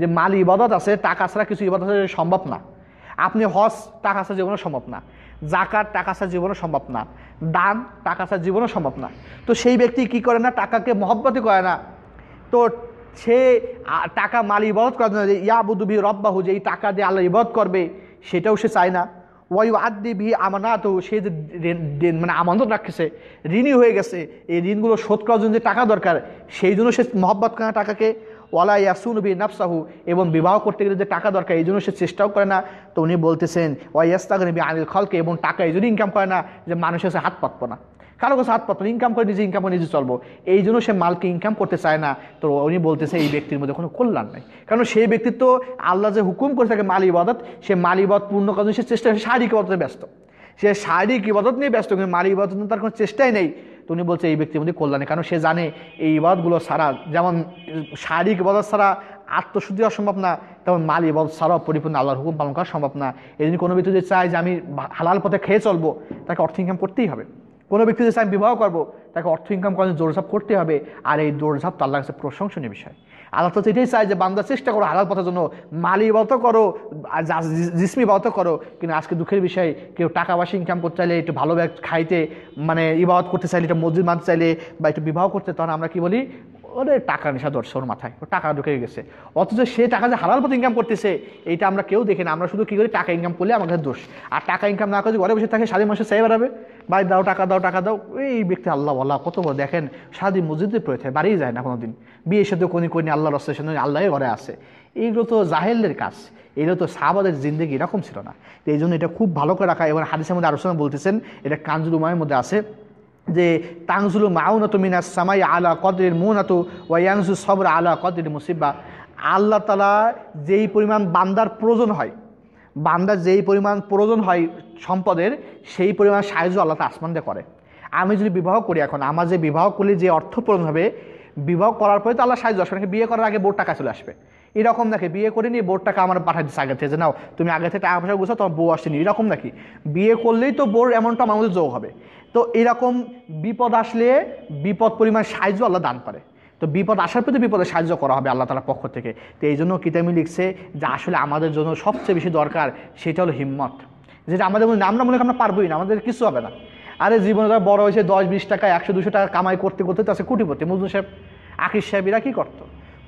যে মালি ইবাদত আছে, টাকা ছাড়া কিছু ইবাদত আছে সম্ভব না। আপনি হজ, টাকা ছাড়া জীবনে সম্ভব না। জাকাত, টাকা ছাড়া জীবনে সম্ভব না। দান, টাকা ছাড়া জীবনে সম্ভব না। তো সেই ব্যক্তি কি করে না, টাকাকে মহব্বতই করে না। তো সে টাকা মাল ইবাদত করার জন্য যে ইয়াবুদুবি রব্বাহু, যে এই টাকা দিয়ে আল্লাহ ইবাদত করবে, সেটাও সে চায় না। ওয়াইউ আদি ভি আমানাত, সে যে মানে আমানত রাখছে ঋণই হয়ে গেছে, এই ঋণগুলো শোধ করার জন্য যে টাকা দরকার, সেই জন্য সে মহব্বত করে টাকাকে। ওয়ালা ইয়াসুন বি নাফসাহু এবং বিবাহ করতে গেলে যে টাকা দরকার, এই জন্য সে চেষ্টাও করে না। তো উনি বলতেছেন ওয়াইয়াস্তাগনি বি আনিল খলকে এবং টাকা এই জন্য ইনকাম করে না যে মানুষের কাছে হাত পাতবো না। কারও কাছে হাত পাতবো ইনকাম করে নিজে ইনকাম করে নিজে চলবো। এই জন্য সে মালকে ইনকাম করতে চায় না। তো উনি বলতেছে, এই ব্যক্তির মধ্যে কোনো কল্যাণ নাই। কারণ সেই ব্যক্তির তো আল্লাহ যে হুকুম করে থাকে মাল ইবাদত, সে মাল ইবাদত পূর্ণ জন্য সে চেষ্টা শারীরিক ইবাদতে ব্যস্ত। সে শারীরিক ইবাদত নিয়ে ব্যস্ত, কিন্তু মাল ইবাদত তার কোনো চেষ্টাই নেই। তো উনি বলছে, এই ব্যক্তির মধ্যে কল্যাণে। কারণ সে জানে এই ইবাদতগুলো ছাড়া, যেমন শারীরিক ইবাদত ছাড়া আত্মশুদ্ধি অসম্ভব সম্ভব না, তেমন মাল ইবাদ ছাড়াও পরিপূর্ণ আল্লাহর হুকুম পালন করা সম্ভব না। এই জন্য কোনো ব্যক্তি যদি চায় যে, আমি হালাল পথে খেয়ে চলবো, তাকে অর্থ ইনকাম করতেই হবে। কোনো ব্যক্তি যদি আমি বিবাহ করব, তাকে অর্থ ইনকাম করার জন্য জোরঝাপ করতে হবে। আর এই দৌড়ঝাপ তো আল্লাহর কাছে প্রশংসনীয় বিষয়। আল্লাহ তো এটাই চায় যে বান্দা চেষ্টা করো হালাল পথের জন্য। মালি বত করো জিসমি বত করো। কিন্তু আজকে দুঃখের বিষয়, কেউ টাকা পয়সা ইনকাম করতে চাইলে, একটু ভালো খাইতে মানে ইবাদত করতে চাইলে, একটু মসজিদ মানতে চাইলে বা একটু বিবাহ করতে তখন আমরা কি বলি? ওরে টাকা নেশা ধরছে ওর মাথায়। ও টাকা ঢুকে গেছে। অথচ সে টাকা যে হালাল পথে ইনকাম করতেছে, এইটা আমরা কেউ দেখি না। আমরা শুধু কি করি, টাকা ইনকাম করলে আমাদের দোষ। আর টাকা ইনকাম না করে ঘরে বসে থাকে সাড়ে মাসে চাই বেড়াবে। ভাই, দাও টাকা দাও টাকা, দাও। এই ব্যক্তি আল্লাহ আল্লাহ, কত বড়। দেখেন সারাদিন মসজিদে পড়ে থাকে, বাড়িই যায় না কোনোদিন। বিয়ে সাথে কোনি কোনি, আল্লাহ রসের সাথে আল্লাহ ঘরে আসে এইগুলো তো জাহেলদের কাজ। এগুলো তো সাহাবাদের জিন্দগি, এরকম ছিল না। তো এই জন্য এটা খুব ভালো করে রাখা। এবং হাদিসের মধ্যে আলোচনা বলতেছেন, এটা কাঞ্জুল উমায়ের মধ্যে আছে। যে তাংজুলু মাউনাতু মিনাস সামাই আলা কদরির মুনাতু ওয়াংজু সবর আলা কদরির মুসিবা আল্লাহ তালা যেই পরিমাণ বান্দার প্রয়োজন হয় বান্দার যেই পরিমাণ প্রয়োজন হয় সম্পদের, সেই পরিমাণ সাহায্য আল্লাহ তা আসমান করে। আমি যদি বিবাহ করি এখন, আমার যে বিবাহ করলে যে অর্থ প্রয়োজন হবে, বিবাহ করার পরে তো আল্লাহ সাহায্য আসবে বিয়ে করার আগে বোর টাকা চলে আসবে। এরকম নাকি? বিয়ে করে নিয়ে বোর টাকা আমার পাঠাই দিচ্ছে আগে থেকে। যে নাও, তুমি আগে থেকে টাকা পয়সা বুঝছ তোমার বউ আসছেনি এরকম নাকি? বিয়ে করলেই তো বোর এমনটা মধ্যে যোগ হবে। তো এরকম বিপদ আসলে বিপদ পরিমাণ সাহায্য আল্লাহ দান পারে তো বিপদ আসার প্রতি বিপদে সাহায্য করা হবে আল্লাহ তালার পক্ষ থেকে। তো এই জন্য কিতামি লিখছে যে আসলে আমাদের জন্য সবচেয়ে বেশি দরকার সেটা হলো হিম্মত। যেটা আমাদের মধ্যে আমরা মনে করি আমরা পারবোই না, আমাদের কিছু হবে না। আরে জীবনে ধর বড় হয়েছে দশ বিশ টাকা, একশো, দুশো টাকা কামাই করতে করতে তো আছে কোটিপতি। মজনু সাহেব আকিস সাহেব এরা কী করতো?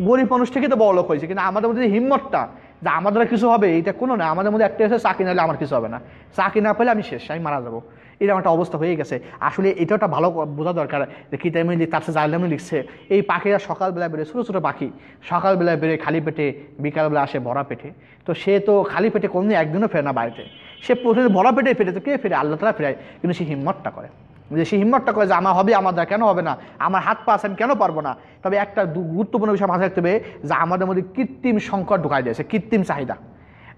গরিব মানুষ থেকে তো বড় লোক হয়েছে, কিন্তু আমাদের মধ্যে হিম্মতটা যে আমাদের কিছু হবে এটা কোনো না, আমাদের মধ্যে একটা এসে চাকরি নাহলে আমার কিছু হবে না। চাকরি না পেলে আমি শেষ, আমি মারা যাব। এরকম একটা অবস্থা হয়ে গেছে। আসলে এটা একটা ভালো বোঝা দরকার যে কি টাইমে তার সাথে জানলামে লিখছে। এই পাখিরা সকালবেলা বেরোয়, ছোটো ছোটো পাখি। সকালবেলায় বেরোয় খালি পেটে, বিকালবেলা আসে ভরা পেটে। তো সে তো খালি পেটে কোনোদিন একদিনও ফেরে না বাড়িতে। সে প্রতিদিন ভরা পেটে ফেরে, তো কে ফেরে? আল্লাহ তালা ফেরায়, কিন্তু সে হিম্মতটা করে। যে সেই হিম্মতটা করে যে আমার হবে, আমার দ্বারা কেন হবে না? আমার হাত পা আছে, আমি কেন পারব না? তবে একটা গুরুত্বপূর্ণ বিষয় মাথায় রাখতে হবে যে আমাদের মধ্যে কৃত্রিম সংকট ঢুকাই দিয়েছে, কৃত্রিম চাহিদা।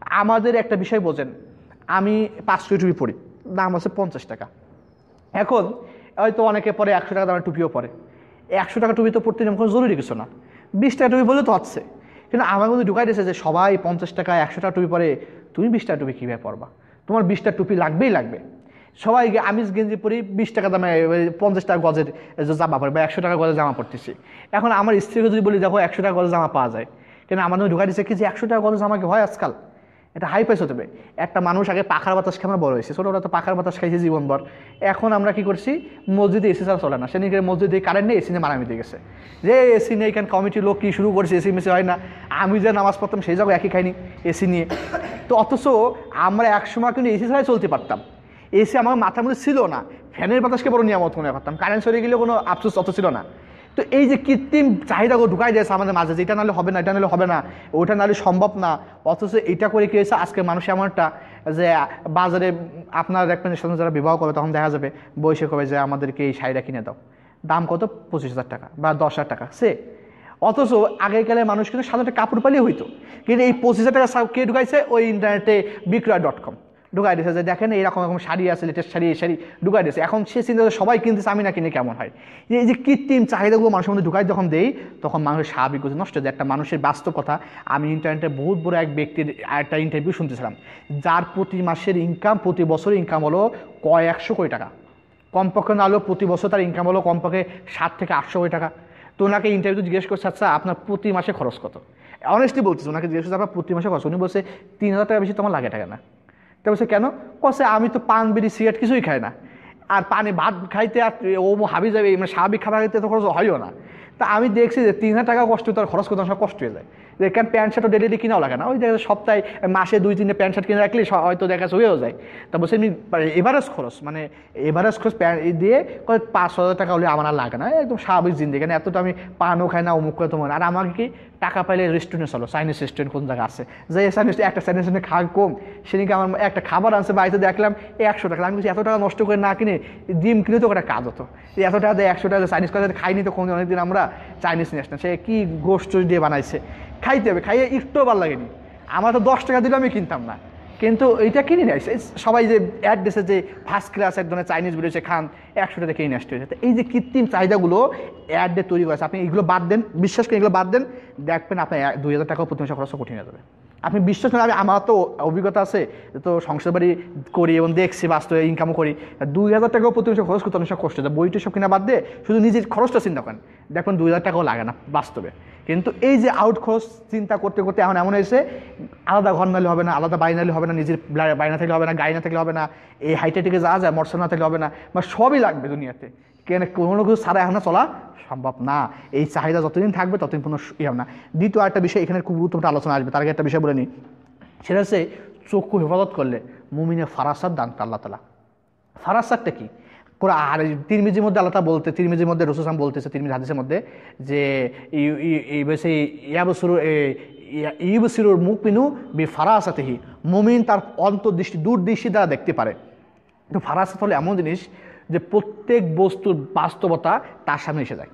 আমাদের একটা বিষয় বোঝেন আমি পাঁচশো টুপি পড়ি দাম হচ্ছে পঞ্চাশ টাকা। এখন হয়তো অনেকে পরে একশো টাকা দামের টুপিও পরে। একশো টাকা টুপি তো পড়তে যেমন কোনো জরুরি কিছু না। বিশ টাকা টুপি বলে তো হচ্ছে। কিন্তু আমার মধ্যে ঢুকাই দিয়েছে যে সবাই পঞ্চাশ টাকা, একশো টাকা টুপি পরে, তুমি বিশ টাকা টুপি কীভাবে পরবা? তোমার বিশটা টুপি লাগবেই লাগবে। সবাই গে- আমি গেঞ্জি পরি বিশ টাকা দামে পঞ্চাশ টাকা গজের জামা পরে বা একশো টাকা গজের জামা পরতেছি। এখন আমার স্ত্রীকে যদি বলি, দেখো, একশো টাকা গজের জামা পাওয়া যায়। কেন আমার মধ্যে ঢুকাই দিচ্ছে কি যে, একশো টাকা গজের জামা কি হয় আজকাল? এটা হাই প্রাইস হতে হবে একটা মানুষ আগে পাখার বাতাস খেয়ে আমরা বড় হয়েছে। ছোটোবেলা তো পাখার বাতাস খাইছি জীবনভর। এখন আমরা কি করছি? মসজিদে এসি ছাড়া চলে না। সে নিজের মসজিদে কারেন্ট নেই, এসি নিয়ে মারামিতে গেছে। যে এসি নেই এখানে কমিটির লোক কি শুরু করছে, এসি মেসি হয় না। আমি যে নামাজ পড়তাম, সেই জায়গায় একই খাইনি, এসি নিয়ে। তো অথচ আমরা একসময় কিন্তু এসি ছাড়াই চলতে পারতাম। এসি আমার মাথার মধ্যে ছিল না। ফ্যানের বাতাসকে বড় নিয়ামত মনে করতাম। কারেন্ট সরে গেলে কোনো আফসোস অত ছিল না। তো এই যে কৃত্রিম চাহিদাগুলো ঢুকাই দিয়েছে আমাদের মাঝে যে এটা নাহলে হবে না, এটা নাহলে হবে না, ওটা নাহলে সম্ভব না। অথচ এটা করে কি হয়েছে? আজকে মানুষ এমন একটা যে বাজারে আপনার দেখবেন যারা বিবাহ করবে, তখন দেখা যাবে বৈশাখ কবে যে আমাদেরকে এই শাড়িটা কিনে দাও। দাম কত? পঁচিশ হাজার টাকা বা দশ হাজার টাকা। সে অথচ আগেকালে মানুষ কিন্তু সাধারণত কাপড় পালিয়ে হইতো। কিন্তু এই পঁচিশ হাজার টাকা কে ঢুকাইছে? ওই ইন্টারনেটে বিক্রয় ডট কম ঢুকাই দিয়েছে যে দেখেন এরকম এরকম শাড়ি আছে লেটেস্ট শাড়ি, এই শাড়ি ঢুকাই দিয়েছে এখন সে চিন্তা সবাই কিনতেছে আমি না কিনে কেমন হয়? এই যে কৃত্রিম চাহিদাগুলো মানুষের মধ্যে ঢুকাই যখন দেই, তখন মানুষের স্বাভাবিক গতি নষ্ট যে একটা মানুষের বাস্তব কথা, আমি ইন্টারনেটে বহুত বড় এক ব্যক্তির একটা ইন্টারভিউ শুনতেছিলাম। যার প্রতি মাসের ইনকাম প্রতি বছর ইনকাম হলো কয়, একশো কোটি টাকা। কমপক্ষে না হলেও প্রতি বছর তার ইনকাম হলো কমপক্ষে সাত থেকে আটশো কোটি টাকা। তো ওনাকে ইন্টারভিউ জিজ্ঞেস করছে আচ্ছা আপনার প্রতি মাসে খরচ কত? অনেস্টলি বলতেছে, ওনাকে জিজ্ঞেস করছে, আপনার প্রতি মাসে খরচ? উনি বলছে, তিন হাজার টাকা বেশি তোমার লাগে টাকা না। তা বলছে, কেন? কছে আমি তো পান, বিড়ি, সিগারেট কিছুই খাই না। আর পানি ভাত খাইতে আর ও হাবি যাবে মানে স্বাভাবিক খাবার খাইতে তো খরচ হয়ও না। তা আমি দেখছি যে তিন হাজার টাকা কষ্ট, তার খরচ করতে সব কষ্ট হয়ে যায়। যে কেন প্যান্ট শার্টও ডেলি কিনাও লাগে না? ওই দেখা সপ্তাহে মাসে দুই, তিনটে প্যান্ট শার্ট কিনে রাখলে হয়তো দেখা যাচ্ছে হয়েও যায়। তা বলছে আমি এভারেজ খরচ মানে এভারেজ খরচ প্যান্ট দিয়ে পাঁচ হাজার টাকা হলে আমার আর লাগে না। একদম স্বাভাবিক জিন্দি কেন এতটা আমি পানও খাই না, অমুক করে তোমার আর আমাকে কি টাকা পাইলে রেস্টুরেন্টে চলো? চাইনিজ রেস্টুরেন্ট কোন জায়গা আছে? যে চাইনিজ একটা চাইনিজ রেস্টুরেন্ট খাওয়া কম সেদিকে আমার একটা খাবার আনছে, বাড়িতে দেখলাম একশো টাকা। আমি এত টাকা নষ্ট করে না কিনে ডিম কিনে তো একটা কাজ হতো। এত টাকা দিয়ে একশো টাকা চাইনিজ খাবার খাইনি তো কোনো অনেকদিন আমরা চাইনিজ নিয়ে আসতাম। সে কি গোষ্ঠ দিয়ে বানাইছে। খাইতে হবে, খাইয়ে একটু ভালো লাগেনি। আমার তো দশ টাকা দিলে আমি কিনতাম না। কিন্তু এইটা কিনে নিয়ে সবাই যে অ্যাড দিয়েছে যে ফার্স্ট ক্লাস এক ধরনের চাইনিজ বেরিয়েছে খান, একশো টাকা কিনে আসতে হয়েছে। এই যে কৃত্রিম চাহিদাগুলো অ্যাড দিয়ে তৈরি করেছে, আপনি এগুলো বাদ দেন, বিশ্বাস করে এগুলো বাদ দেন, দেখবেন আপনার দুই হাজার টাকাও প্রতি মাসে খরচ কঠিন হয়ে যাবে। আপনি বিশ্বাস করেন, আমি আমার তো অভিজ্ঞতা আছে, তো সংসার বাড়ি করি এবং দেখছি, বাস্তবে ইনকামও করি। দুই হাজার টাকাও প্রতি মাসে খরচ করতে অনেক কষ্ট হয়। বইটি সব কিনা বাদ দিয়ে শুধু নিজের খরচটা চিন্তা করেন। দেখবেন দুই হাজার টাকাও লাগে না বাস্তবে। কিন্তু এই যে আউট খরচ চিন্তা করতে করতে এখন এমন হয়েছে, আলাদা ঘর নালে হবে না, আলাদা বাড়ি নালে হবে না, নিজের ব্লা- বাড়ি না থাকলে হবে না, গাড়ি না থাকলে হবে না, এই হাইটে টেকে যাওয়া যায় মোটরসাইকেল না থাকলে হবে না, বা সবই লাগবে দুনিয়াতে। কেন কোনো কিছু ছাড়া এখন চলা সম্ভব না। এই চাহিদা যতদিন থাকবে ততদিন কোনো ইয়ে হবে না। দ্বিতীয় একটা বিষয়, এখানে খুব গুরুত্বপূর্ণ আলোচনা আসবে, তার আগে একটা বিষয় বলে নিই। সেটা হচ্ছে চক্ষু হেফাজত করলে মুমিনে ফারাসাত দান আল্লাহ তালা ফারাসাতটা কি? আর তিরমিজির মধ্যে আল্লাহ বলতে, তিরমিজির মধ্যে রসুলাম বলতেছে, তিরমিজ হাদিসের মধ্যে, যে ইয়াবসুরু ইবসিরুর মুখ পিনু বি ফারাসাতেহি মুমিন তার অন্তর্দৃষ্টি, দূরদৃষ্টি দ্বারা দেখতে পারে। তো ফারাসাত হলো এমন জিনিস যে প্রত্যেক বস্তুর বাস্তবতা তার সামনে এসে যায়।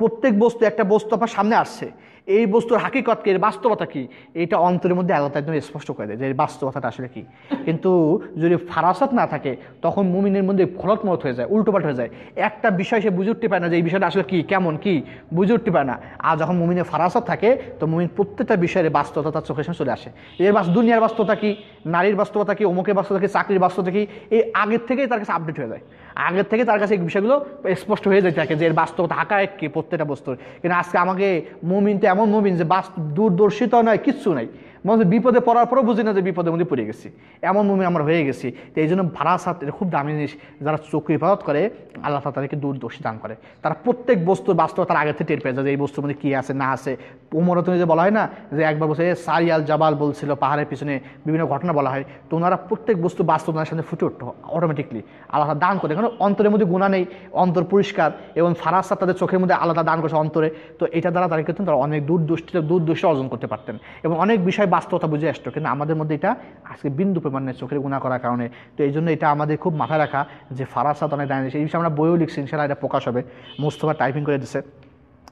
প্রত্যেক বস্তু, একটা বস্তু আপনার সামনে আসছে এই বস্তুর হাকিকত কি এর বাস্তবতা কি? এটা অন্তরের মধ্যে আলাদা একদম স্পষ্ট করে দেয় যে এর বাস্তবতাটা আসলে কি। কিন্তু যদি ফারাসাত না থাকে, তখন মুমিনের মধ্যে খলত মত হয়ে যায়, উল্টোপাল্ট হয়ে যায়। একটা বিষয় সে বুঝে উঠতে পারে না যে এই বিষয়টা আসলে কি, কেমন, কি? বুঝে উঠতে পারে না। আর যখন মুমিনের ফারাসাত থাকে, তো মুমিন প্রত্যেকটা বিষয়ের বাস্তবতা তার চোখের সামনে চলে আসে। এর বাস, দুনিয়ার বাস্তবতা কি? নারীর বাস্তবতা কি? অমুকের বাস্তবতা কি? চাকরির বাস্তবতা কি? এই আগের থেকেই তার কাছে আপডেট হয়ে যায়। আগের থেকে তার কাছে এই বিষয়গুলো স্পষ্ট হয়ে যেতে থাকে যে এর বাস্তবতা হাঁকায় কি প্রত্যেকটা বস্তুর। কিন্তু আজকে আমাকে মুমিন তো এমন মুমিন যে বাস্তব দূরদর্শিত নয়, কিচ্ছু নাই। মনে বিপদে পড়ার পরও বুঝি না যে বিপদের মধ্যে পড়ে গেছি। এমন মুমিন আমরা হয়ে গেছি, তো এই জন্য ভাড়াসাত এটা খুব দামি জিনিস, যারা চোখে হেফাজত করে, আল্লাহ তাদেরকে দূরদর্শী দান করে। তারা প্রত্যেক বস্তুর বাস্তব তার আগে থেকে টের পেয়ে যায় যে এই বস্তুর মধ্যে কী আছে, না আছে। উমরত যে বলা হয় না, যে একবার বসে সারিয়াল জাবাল বলছিল, পাহাড়ের পিছনে বিভিন্ন ঘটনা বলা হয়, তো ওনারা প্রত্যেক বস্তু বাস্তব ওনার সামনে ফুটে উঠতো অটোমেটিকলি আল্লাহ দান করে। কারণ অন্তরের মধ্যে গুণা নেই, অন্তর পরিষ্কার, এবং ফারাসাত তাদের চোখের মধ্যে আলাদা দান করেছে অন্তরে। তো এটা দ্বারা তারা কিন্তু তারা অনেক দূর দৃষ্টি দূর অর্জন করতে পারতেন। এবং অনেক বিষয় বাস্তবতা বুঝে আসতো, কিন্তু আমাদের মধ্যে এটা আজকে বিন্দু পরিমাণ চোখের গুণা করার কারণে। তো এই জন্য এটা আমাদের খুব মাথায় রাখা যে ফারাসাত অনেক দাঁড়িয়ে এই বিষয়ে আমরা বইও লিখছি ইনশাল্লাহ এটা প্রকাশ হবে। মোস্তফা টাইপিং করে দিচ্ছে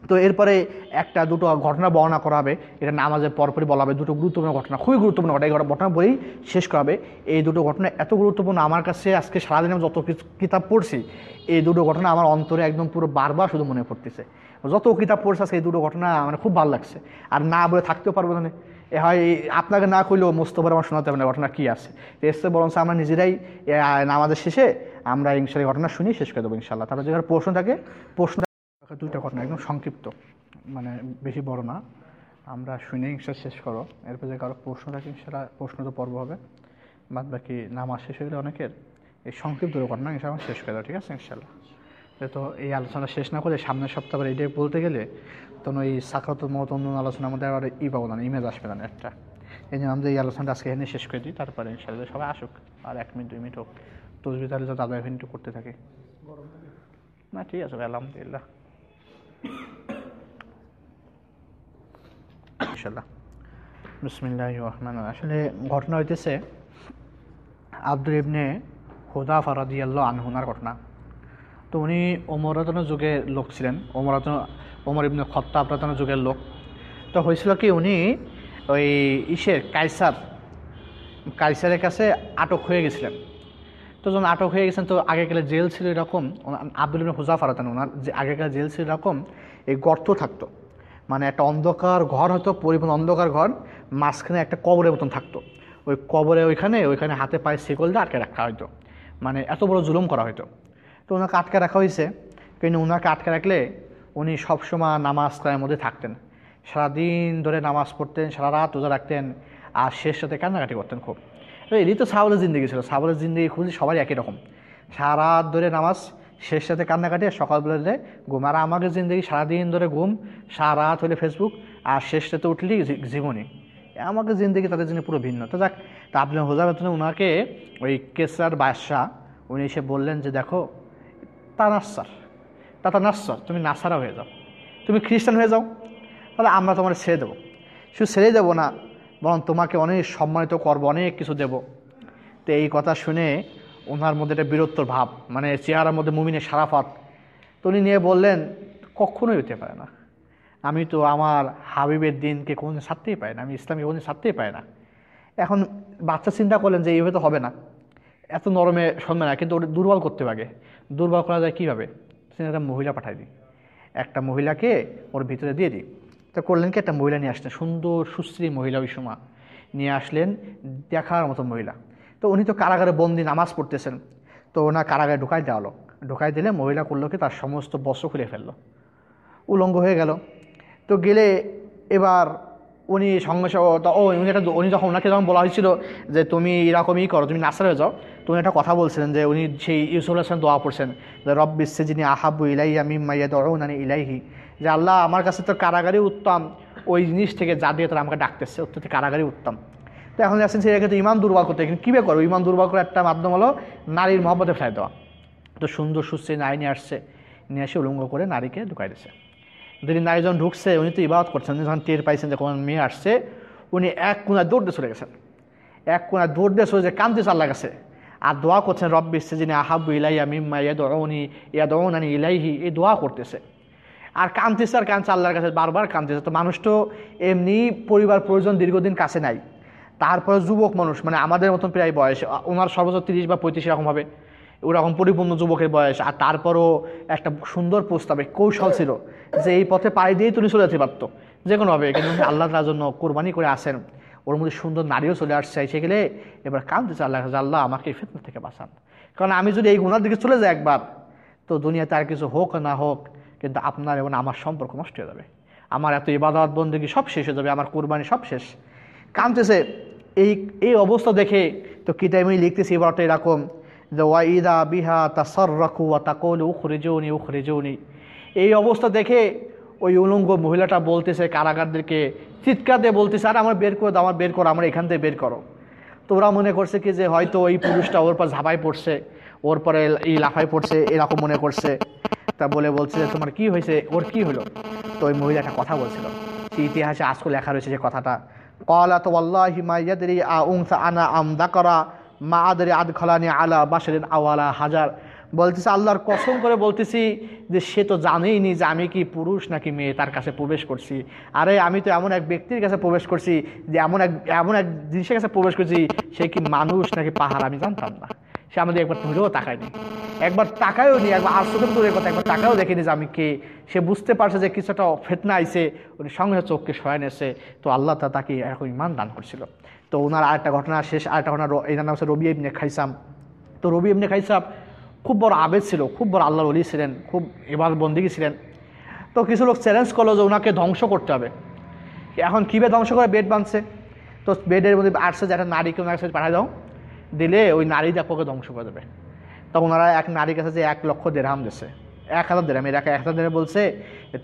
তো এরপরে একটা দুটো ঘটনা বর্ণনা করা হবে, এটা নামাজের পরপরই বলা হবে। দুটো গুরুত্বপূর্ণ ঘটনা, খুবই গুরুত্বপূর্ণ ঘটনা। এই ঘটনা বলেই শেষ করা হবে। এই দুটো ঘটনা এত গুরুত্বপূর্ণ, আমার কাছে আজকে সারাদিন আমি যত কিতাব পড়ছি, এই দুটো ঘটনা আমার অন্তরে একদম পুরো বারবার শুধু মনে পড়তেছে। যত কিতাব পড়ছে এই দুটো ঘটনা মানে খুব ভালো লাগছে। আর না বলে থাকতেও পারব না। হয়, আপনাকে না করলেও মোস্তফার আমার শোনাতে হবে না ঘটনা কী আছে। এসে বরং আমরা নিজেরাই নামাজের শেষে আমরা ইনশাল্লাহ ঘটনা শুনি, শেষ করে দেবো ইনশাল্লাহ তারপর যেখানে প্রশ্ন থাকে, প্রশ্ন দুইটা ঘটনা, একদম সংক্ষিপ্ত মানে বেশি বড় না। আমরা শুনে ইনশা শেষ করো। এরপর যে কারও প্রশ্ন থাকে ইনশাল্লাহ প্রশ্ন তো পর্ব হবে। বাদ বাকি নামাজ শেষ হয়ে গেলে অনেকের এই সংক্ষিপ্ত ঘটনা ইনশাল্লাহ শেষ করে দেবো, ঠিক আছে ইনশাল্লাহ তো এই আলোচনা শেষ না করে সামনের সপ্তাহে এইটাই বলতে গেলে তখন ওই সাকরাত মত অন্য আলোচনার মধ্যে আবার ই পাবো না ইমেজ আসবে না একটা এই জন্য আমরা এই আলোচনাটা আজকে এখানে শেষ করে দিই, তারপরে ইনশাল্লাহ সবাই আসুক, আর এক মিনিট, দুই মিনিট হোক। তসবি তাহলে তো দাদা মিনিট করতে থাকে। না, ঠিক আছে আলহামদুলিল্লাহ। ইনশাল্লাহ বিসমিল্লাহ রহমান আসলে ঘটনা হইতেছে, আব্দুল ইবনে হুদা ফারাদি আল্লাহ আনহুনার ঘটনা। তো উনি ওমরাতনের যুগের লোক ছিলেন। ওমরাতন ওমর ইবনে খত্তাব রাতনের যুগের লোক। তো হয়েছিল কি, উনি ওই ইসের কাইসার কাইসারের কাছে আটক হয়ে গেছিলেন। তো যখন আটক হয়ে গেছেন, তো আগেকালে জেল ছিল এরকম আব্দুল ইবনে হুজা ফারাতান ওনার যে আগেকার জেল ছিল এরকম, এই গর্ত থাকতো। মানে একটা অন্ধকার ঘর হতো, পরিপূর্ণ অন্ধকার ঘর, মাঝখানে একটা কবরের মতন থাকতো। ওই কবরে ওইখানে ওইখানে হাতে পায়ে দিয়ে আটকে রাখা হতো মানে এত বড় জুলুম করা হতো তো ওনাকে আটকে রাখা হয়েছে কিন্তু ওনাকে আটকে রাখলে উনি সবসময় নামাজ কায়ের মধ্যে থাকতেন। সারাদিন ধরে নামাজ পড়তেন, সারা রাত রোজা রাখতেন আর শেষ সাথে কান্নাকাটি করতেন খুব। এরই তো সাবলের জিন্দগি ছিল। সাবলের জিন্দগি খুঁজি সবাই একই রকম। সারা রাত ধরে নামাজ, শেষ সাথে কান্নাকাটি আর সকালবেলা ঘুম। আর আমাকে জিন্দগি সারাদিন ধরে ঘুম, সারা রাত হলে ফেসবুক আর শেষ সাথে উঠলি জীবনী। আমাকে জিন্দগি তাদের জন্য পুরো ভিন্ন। তো যাক, তা আপনি হোজাবের ওনাকে ওই কেসার বাদশাহ, উনি এসে বললেন যে, দেখো তা নাসার তা নাসার তুমি নাসারা হয়ে যাও। তুমি খ্রিস্টান হয়ে যাও, তাহলে আমরা তোমার ছেড়ে দেবো। শুধু ছেড়ে দেবো না, বরং তোমাকে অনেক সম্মানিত করব, অনেক কিছু দেব। তো এই কথা শুনে ওনার মধ্যে একটা বীরত্বর ভাব মানে চেহারার মধ্যে মুমিনের সারাফাত। তো উনি নিয়ে বললেন, কখনোই হতে পারে না। আমি তো আমার হাবিবের দিনকে কোনোদিন ছাড়তেই পাই না, আমি ইসলামকে কোনোদিন ছাড়তেই পাই না। এখন বাচ্চা চিন্তা করলেন যে এইভাবে তো হবে না। এত নরমে শুনবে না, কিন্তু ওটা দুর্বল করতে পারে দুর্বল করা যায় কীভাবে? একটা মহিলা পাঠাই দিই। একটা মহিলাকে ওর ভিতরে দিয়ে দিই। তো করলেন কি, একটা মহিলা নিয়ে আসলেন, সুন্দর, সুশ্রী মহিলা ওই সময়। নিয়ে আসলেন দেখার মতো মহিলা। তো উনি তো কারাগারে বন্দি নামাজ পড়তেছেন। তো ওনার কারাগারে ঢুকাই দেওয়া হলো। ঢুকাই দিলে মহিলা করল কি, তার সমস্ত বস্ত্র খুলে ফেলল। উলঙ্গ হয়ে গেল। তো গেলে এবার উনি সঙ্গে সঙ্গে ও উনি একটা, উনি যখন ওনাকে যখন বলা হয়েছিল যে তুমি এরকমই করো, তুমি নাসার হয়ে যাও তুমি একটা কথা বলছিলেন যে উনি সেই ইউসুফ হাসান দোয়া পড়ছেন যে রব বিশ্বে যিনি আহাবু ইলাই আমি মাইয়া দরৌনানি ইলাইহি। যে আল্লাহ আমার কাছে তো কারাগারি উত্তম, ওই জিনিস থেকে যা দিয়ে তারা আমাকে ডাকতেছে থেকে কারাগারই উত্তম। তো এখন যাচ্ছেন সেটাকে তো ইমান দুর্বল করতে কিন্তু কীভাবে করো ইমান দুর্বল করার একটা মাধ্যম হলো নারীর মহব্বতে ফেলাই দেওয়া। তো সুন্দর সুস্থ নারী নিয়ে আসছে, নিয়ে এসে উলঙ্গ করে নারীকে ঢুকাই দিচ্ছে যদি নারী যখন ঢুকছে, উনি তো ইবাদত করছেন যখন টের পাইছেন যে কোনো মেয়ে আসছে, উনি এক কোনায় দৌড় দিয়ে চলে গেছেন। এক কোনায় দৌড় দিয়ে চলে যে কান্তি চাল্লা গেছে। আর দোয়া করছেন রব বিশ্বে যিনি আহাবু ইলাইয়া মিম্মা ইয়া দৌনি ইয়া দৌনানি ইলাইহি এই দোয়া করতেছে। আর কান্তিছে আর কাঁদছে আল্লাহর কাছে বারবার কান্তিছে তো মানুষ তো এমনি পরিবার প্রয়োজন দীর্ঘদিন কাছে নাই। তারপরে যুবক মানুষ মানে আমাদের মতন প্রায় বয়স, ওনার সর্বোচ্চ তিরিশ বা পঁয়ত্রিশ এরকম হবে। ওরকম পরিপূর্ণ যুবকের বয়স। আর তারপরও একটা সুন্দর প্রস্তাবে কৌশল ছিল যে এই পথে পাড়ি দিয়েই তুমি চলে যেতে পারতো যে কোনোভাবে কিন্তু আল্লাহ তার জন্য কোরবানি করে আসেন। ওর মধ্যে সুন্দর নারীও চলে আসছে এসে গেলে এবার কাঁদতেছে আল্লাহ আল্লাহ আমাকে এই ফেতনা থেকে বাঁচান। কারণ আমি যদি এই গুণার দিকে চলে যাই একবার, তো দুনিয়াতে আর কিছু হোক না হোক, কিন্তু আপনার এবং আমার সম্পর্ক নষ্ট হয়ে যাবে। আমার এত ইবাদত বন্দী সব শেষ হয়ে যাবে, আমার কোরবানি সব শেষ। কাঁদতেছে, এই এই অবস্থা দেখে তো কিতাবে লিখতেছি এবারটা এরকম, যে ওয়াইদা বিহা তা তাসর রাখু ওয়া তাকল উখরিজৌনি উখরিজৌনি। এই অবস্থা দেখে ওই উলঙ্গ মহিলাটা বলতেছে, কারাগারদেরকে চিৎকার দিয়ে বলতেছে, আর, আমার বের করে দাও আমার বের করো, আমার এখান থেকে বের করো। তো ওরা মনে করছে কি যে হয়তো ওই পুরুষটা ওর পর ঝাঁপাই পড়ছে, ওর পরে এই লাফাই পড়ছে, এরকম মনে করছে। তা বলে বলছে যে তোমার কি হয়েছে? ওর কি হলো? তো ওই মহিলা একটা কথা বলছিল সে ইতিহাসে আজকে লেখা রয়েছে যে কথাটা কলা তো আল্লাহিমাইয়াদি আ উংসা আনা আমদা করা মা আদরে আদ খলানি আলা বাসের আওয়ালা হাজার। বলতেছে, আল্লাহর কসম করে বলতেছি যে সে তো জানেই নি যে আমি কি পুরুষ নাকি মেয়ে, তার কাছে প্রবেশ করছি। আরে, আমি তো এমন এক ব্যক্তির কাছে প্রবেশ করছি যে এমন এক এমন এক জিনিসের কাছে প্রবেশ করছি, সে কি মানুষ নাকি পাহাড়? আমি জানতাম না। সে আমাদের একবার ধরেও তাকায়নি। একবার তাকায়ও নি, একবার চোখের দূরের কথা একবার তাকাও দেখেনি যে আমি কে। সে বুঝতে পারছে যে কিছুটা ফেতনা আইছে উনি সঙ্গে চোখকে সরাই নিয়েছে। তো আল্লাহ তা তাকে এরকম ইমান দান করছিল। তো ওনার আরেকটা ঘটনা শেষ, আরেকটা ঘটনা এনার নাম হচ্ছে রবি ইবনে খাইসাম। তো রবি ইবনে খাইসাম খুব বড় আবেদ ছিল, খুব বড় আল্লাহর অলি ছিলেন, খুব এবার বন্দিগি ছিলেন। তো কিছু লোক চ্যালেঞ্জ করল যে ওনাকে ধ্বংস করতে হবে। এখন কীভাবে ধ্বংস করে বেড বাঁধছে? তো বেডের মধ্যে আসছে যে একটা নারীকে ওনার কাছে পাঠাই দাও, দিলে ওই নারী দেখোকে ধ্বংস করে দেবে। তো ওনারা এক নারীর কাছে যে এক লক্ষ দেড়হাম দিচ্ছে এক হাজার দেড়হাম এর এক হাজার দেড়ে বলছে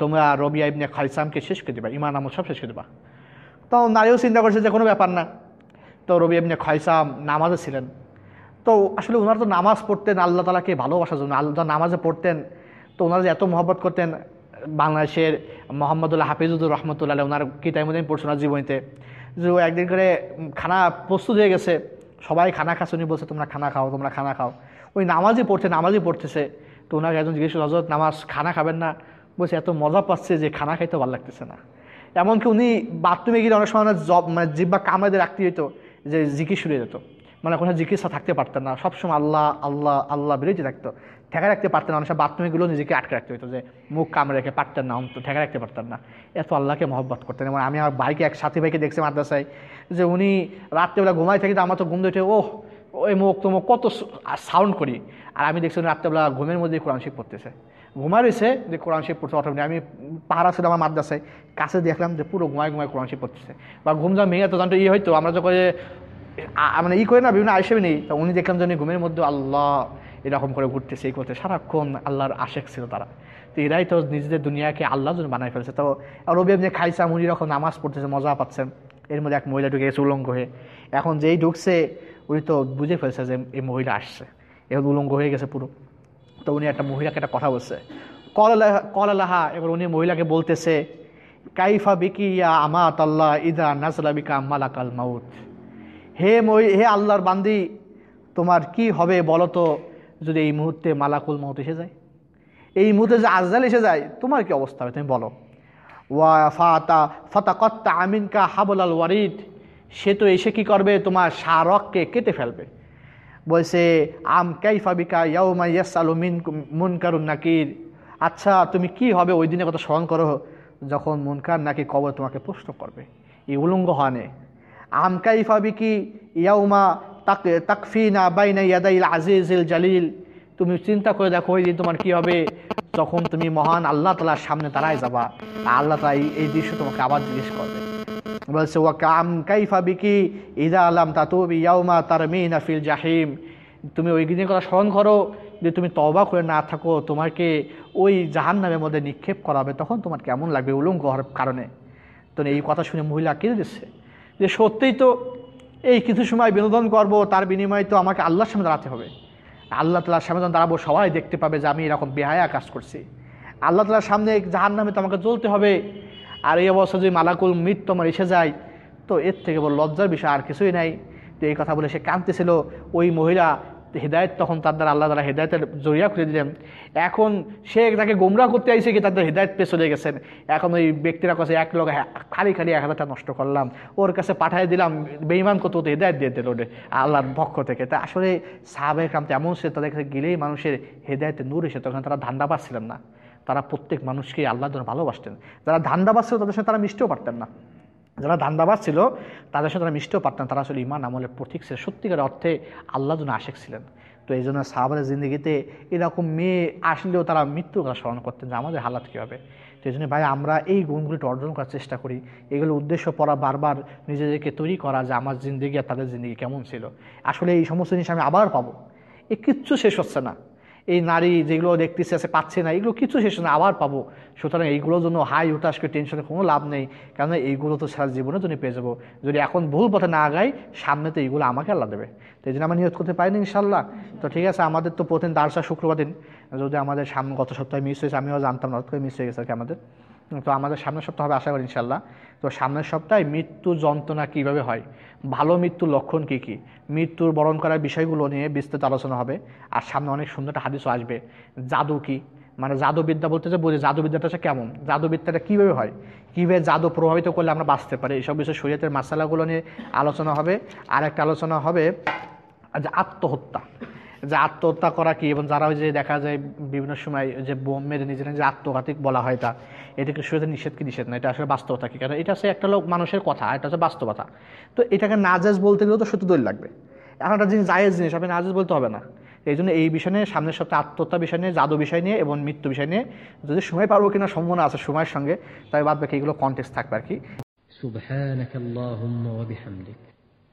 তোমরা রবি ইবনে খাইসামকে শেষ করে দেবা ইমান আমল সব শেষ করে দেবা। তো নারীও চিন্তা করছে যে কোনো ব্যাপার না। তো রবি এমনি খয়সাম নামাজে ছিলেন। তো আসলে ওনারা তো নামাজ পড়তেন আল্লাহ তালাকে ভালোবাসার জন্য। আল্লাহ নামাজে পড়তেন, তো ওনারা যে এত মহব্বত করতেন বাংলাদেশের মোহাম্মদুল্লাহ হাফিজুদ্দুর রহমতুল্লাহ ওনার কিতাবের মধ্যে আমি পড়ছি ওনার জীবনীতে? যে ও একদিন করে খানা প্রস্তুত হয়ে গেছে, সবাই খানা খাচ্ছে, উনি বলছে, তোমরা খানা খাও, তোমরা খানা খাও। ওই নামাজই পড়ছে, নামাজই পড়তেছে। তো ওনাকে একজন জিজ্ঞেস হজরত নামাজ খানা খাবেন না? বলছে, এত মজা পাচ্ছে যে খানা খাইতে ভালো লাগতেছে না। এমনকি উনি বাথরুমে গিয়ে অনেক সময় জব মানে জিব্বা কামড়ে রাখতে হতো যে জিকির শুরু যেত। মানে কোনো চিকিৎসা থাকতে পারতেন না। সবসময় আল্লাহ আল্লাহ আল্লাহ বেরোতে থাকতো। ঠেকা রাখতে পারতেন না সময় বাথরুমেগুলো নিজেকে আটকে রাখতে হতো যে, মুখ কামড়ে রেখে পারতেন না অন্ত ঠেকা রাখতে পারতেন না। এত আল্লাহকে মহব্বত করতেন। এবং আমি আমার বাইকে এক সাথী ভাইকে দেখছি মাদ্রাসায়, যে উনি রাত্রেবেলা ঘুমাই থাকি তো আমার তো ঘুম দিয়ে ওহ, ওই মুখ তো মুখ, কত সাউন্ড করি। আর আমি দেখছি রাত্রেবেলা ঘুমের মধ্যে কোরআন শিখ পড়তেছে। ঘুমা রয়েছে যে কোরআন শিখ পড়তে অটোমেটিক আমি পাহারা ছিল আমার মাদ্রাসায়, কাছে দেখলাম যে পুরো ঘুমায় ঘুমায় কোরআন শিখ পড়তেছে। বা ঘুম যা মেয়ে তো জানতো ইয়ে হয়তো আমরা যখন মানে ই করে না, বিভিন্ন আইসেবে নেই। তা উনি দেখলাম যে ঘুমের মধ্যে আল্লাহ এরকম করে ঘুরতেছে, এই করতে সারাক্ষণ আল্লাহর আশেক ছিল তারা। তো এরাই তো নিজেদের দুনিয়াকে আল্লাহর জন্য বানাই ফেলছে। তো রবি আপনি খাইসাম, উনি এরকম নামাজ পড়তেছে, মজা পাচ্ছেন। এর মধ্যে এক মহিলা ঢুকে গেছে উলঙ্গ হয়ে। এখন যেই ঢুকছে, উনি তো বুঝে ফেলছে যে এই মহিলা আসছে। এখন উলঙ্গ হয়ে গেছে পুরো। তো উনি একটা মহিলাকে একটা কথা বলছে। কলালাহা কলালাহা এবার উনি মহিলাকে বলতেছে, কাইফা বিকি ইয়া আমাত আল্লাহ ইদা নাজলা বিকা মালাকাল মাউত। হে মই হে আল্লাহর বান্দি, তোমার কি হবে বলো তো যদি এই মুহূর্তে মালাকুল মৌত এসে যায়? এই মুহূর্তে যে আজদাল এসে যায়, তোমার কি অবস্থা হবে তুমি বলো। ওয়া ফাতা ফাতা ফাতাকত্তা আমিনকা হাবলাল ওয়ারিদ, সে তো এসে কি করবে? তোমার শারককে কেটে ফেলবে। বলছে, আম কাইফাবিকা ইয়াউমা ইয়াসালু মিন মুনকারুন নাকির। আচ্ছা তুমি কি হবে ওই দিনের কথা স্মরণ করো, যখন মুনকার নাকি কবর তোমাকে প্রশ্ন করবে। এই উলঙ্গ হনে আম কাইফাবিকি ইয়াউমা তাক, তাকফিনা বাইনা ইয়াদাইল আজিজিল জালিল। তুমি চিন্তা করে দেখো ওই দিন তোমার কি হবে? যখন তুমি মহান আল্লাহ তালার সামনে দাঁড়ায় যাবা আল্লাহ তালা এই- দৃশ্য তোমাকে আবার জিজ্ঞেস করবে। বলছে, ওয়া কাম কাইফা বিকি ইদা আলাম তাতুবি ইয়াউমা তারমিনা ফিল জাহিম। তুমি ওই দিনের কথা স্মরণ করো যে তুমি তবা করে না থাকো, তোমাকে ওই জাহান নামের মধ্যে নিক্ষেপ করাবে তখন তোমার কেমন লাগবে উলঙ্গ হওয়ার কারণে? তো এই কথা শুনে মহিলা কেঁদে দিচ্ছে। যে সত্যিই তো এই কিছু সময় বিনোদন করব, তার বিনিময়ে তো আমাকে আল্লাহর সামনে দাঁড়াতে হবে। আল্লাহ তালার সামনে যখন দাঁড়াবো, সবাই দেখতে পাবে যে আমি এরকম বেহায়া কাজ করছি। আল্লাহ তালার সামনে জাহান নামে তো আমাকে চলতে হবে। আর এই অবস্থা যদি মালাকুল মৃত্যু আমার এসে যায়, তো এর থেকে বড় লজ্জার বিষয় আর কিছুই নাই। তো এই কথা বলে সে কাঁদতেছিল। ওই মহিলা হেদায়ত তখন তার দ্বারা আল্লাহ তালা হেদায়তের জরিয়া করে দিলেন। এখন সে তাকে গোমরা করতে আইসে কি তাদের হেদায়ত পেয়ে চলে গেছেন। এখন ওই ব্যক্তিরা কাছে এক লোক খালি খালি এক হাজারটা নষ্ট করলাম। ওর কাছে পাঠিয়ে দিলাম বেইমান কত তো হেদায়ত দিয়ে দিল আল্লাহর পক্ষ থেকে। তা আসলে সাহাবের কাম এমন সে তাদের কাছে গেলেই মানুষের হেদায়তে নূর এসে তখন তারা ধান্দা পাচ্ছিলেন না। তারা প্রত্যেক মানুষকে আল্লাহ জন্য ভালোবাসতেন। যারা ধান্দা ছিল তাদের সাথে তারা মিশতেও পারতেন না। যারা ধান্দাবাজ ছিল, তাদের সাথে তারা মিশতেও পারতেন তারা আসলে ইমান আমলের প্রতীক ছিল। সত্যিকার অর্থে আল্লাহ জন্য আশেক ছিলেন। তো এই জন্য সাহাবাদের জিন্দগিতে এরকম মেয়ে আসলেও তারা মৃত্যু কথা স্মরণ করতেন যে, আমাদের হালাত কী হবে? তো এই জন্য ভাই, আমরা এই গুণগুলিটা অর্জন করার চেষ্টা করি। এগুলো উদ্দেশ্য পড়া বারবার নিজেদেরকে তৈরি করা যে, আমার জিন্দগি আর তাদের জিন্দগি কেমন ছিল? আসলে এই সমস্ত জিনিস আমি আবার পাবো। এ কিচ্ছু শেষ হচ্ছে না। এই নারী যেগুলো দেখতেছে আছে, পাচ্ছে না, এগুলো কিছু শেষ না, আবার পাবো। সুতরাং এইগুলোর জন্য হাই উতাস করে টেনশনে কোনো লাভ নেই কারণ এইগুলো তো সারা জীবনের জন্য পেয়ে যাব। যদি এখন ভুল পথে না আগাই, সামনে তো এইগুলো আমাকে আল্লাহ দেবে। তো এই জন্য আমরা নিয়োগ করতে পারিনি ইনশাল্লাহ তো ঠিক আছে, আমাদের তো প্রতিদিন দার্সা শুক্রবার দিন। যদি আমাদের সামনে গত সপ্তাহে মিস হয়েছে, আমিও জানতাম না করে মিস হয়ে গেছে আর কি আমাদের। তো আমাদের সামনের সপ্তাহ হবে, আশা করি ইনশাল্লাহ তো সামনের সপ্তাহে মৃত্যু যন্ত্রণা কীভাবে হয়? ভালো মৃত্যুর লক্ষণ কী কী? মৃত্যুর বরণ করার বিষয়গুলো নিয়ে বিস্তৃত আলোচনা হবে। আর সামনে অনেক সুন্দর একটা হাদিসও আসবে। জাদু কি? মানে জাদুবিদ্যা বলতে যে বুঝি, জাদুবিদ্যাটা হচ্ছে কেমন? জাদুবিদ্যাটা কীভাবে হয়? কীভাবে জাদু প্রভাবিত করলে আমরা বাঁচতে পারি? এইসব বিষয়ে শরীয়তের মাসালাগুলো নিয়ে আলোচনা হবে। আর একটা আলোচনা হবে যে আত্মহত্যা। যে আত্মহত্যা করা কি? এবং যারা ওই যে দেখা যায় বিভিন্ন সময় যে বোম মেরে নিজের নিজে আত্মঘাতিক বলা হয় তা। এটাকে শুরুতে নিষেধ কি নিষেধ না এটা আসলে বাস্তবতা কি কারণ এটা হচ্ছে একটা লোক মানুষের কথা এটা হচ্ছে বাস্তবতা তো এটাকে নাজাজ বলতে গেলেও তো সত্য দলিল লাগবে এখন একটা জিনিস জায়েজ জিনিস আপনি নাজাজ বলতে হবে না এই জন্য এই বিষয় নিয়ে সামনের সপ্তাহে আত্মহত্যা বিষয় নিয়ে জাদু বিষয় নিয়ে এবং মৃত্যু বিষয় নিয়ে যদি সময় পারবো কিনা সম্ভাবনা আছে সময়ের সঙ্গে তাই বাদ বাকি এগুলো কন্টেক্স থাকবে আর কি سبحانك اللهم وبحمدك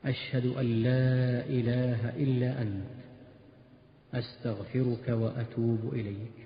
أشهد أن لا إله إلا أنت أستغفرك وأتوب إليك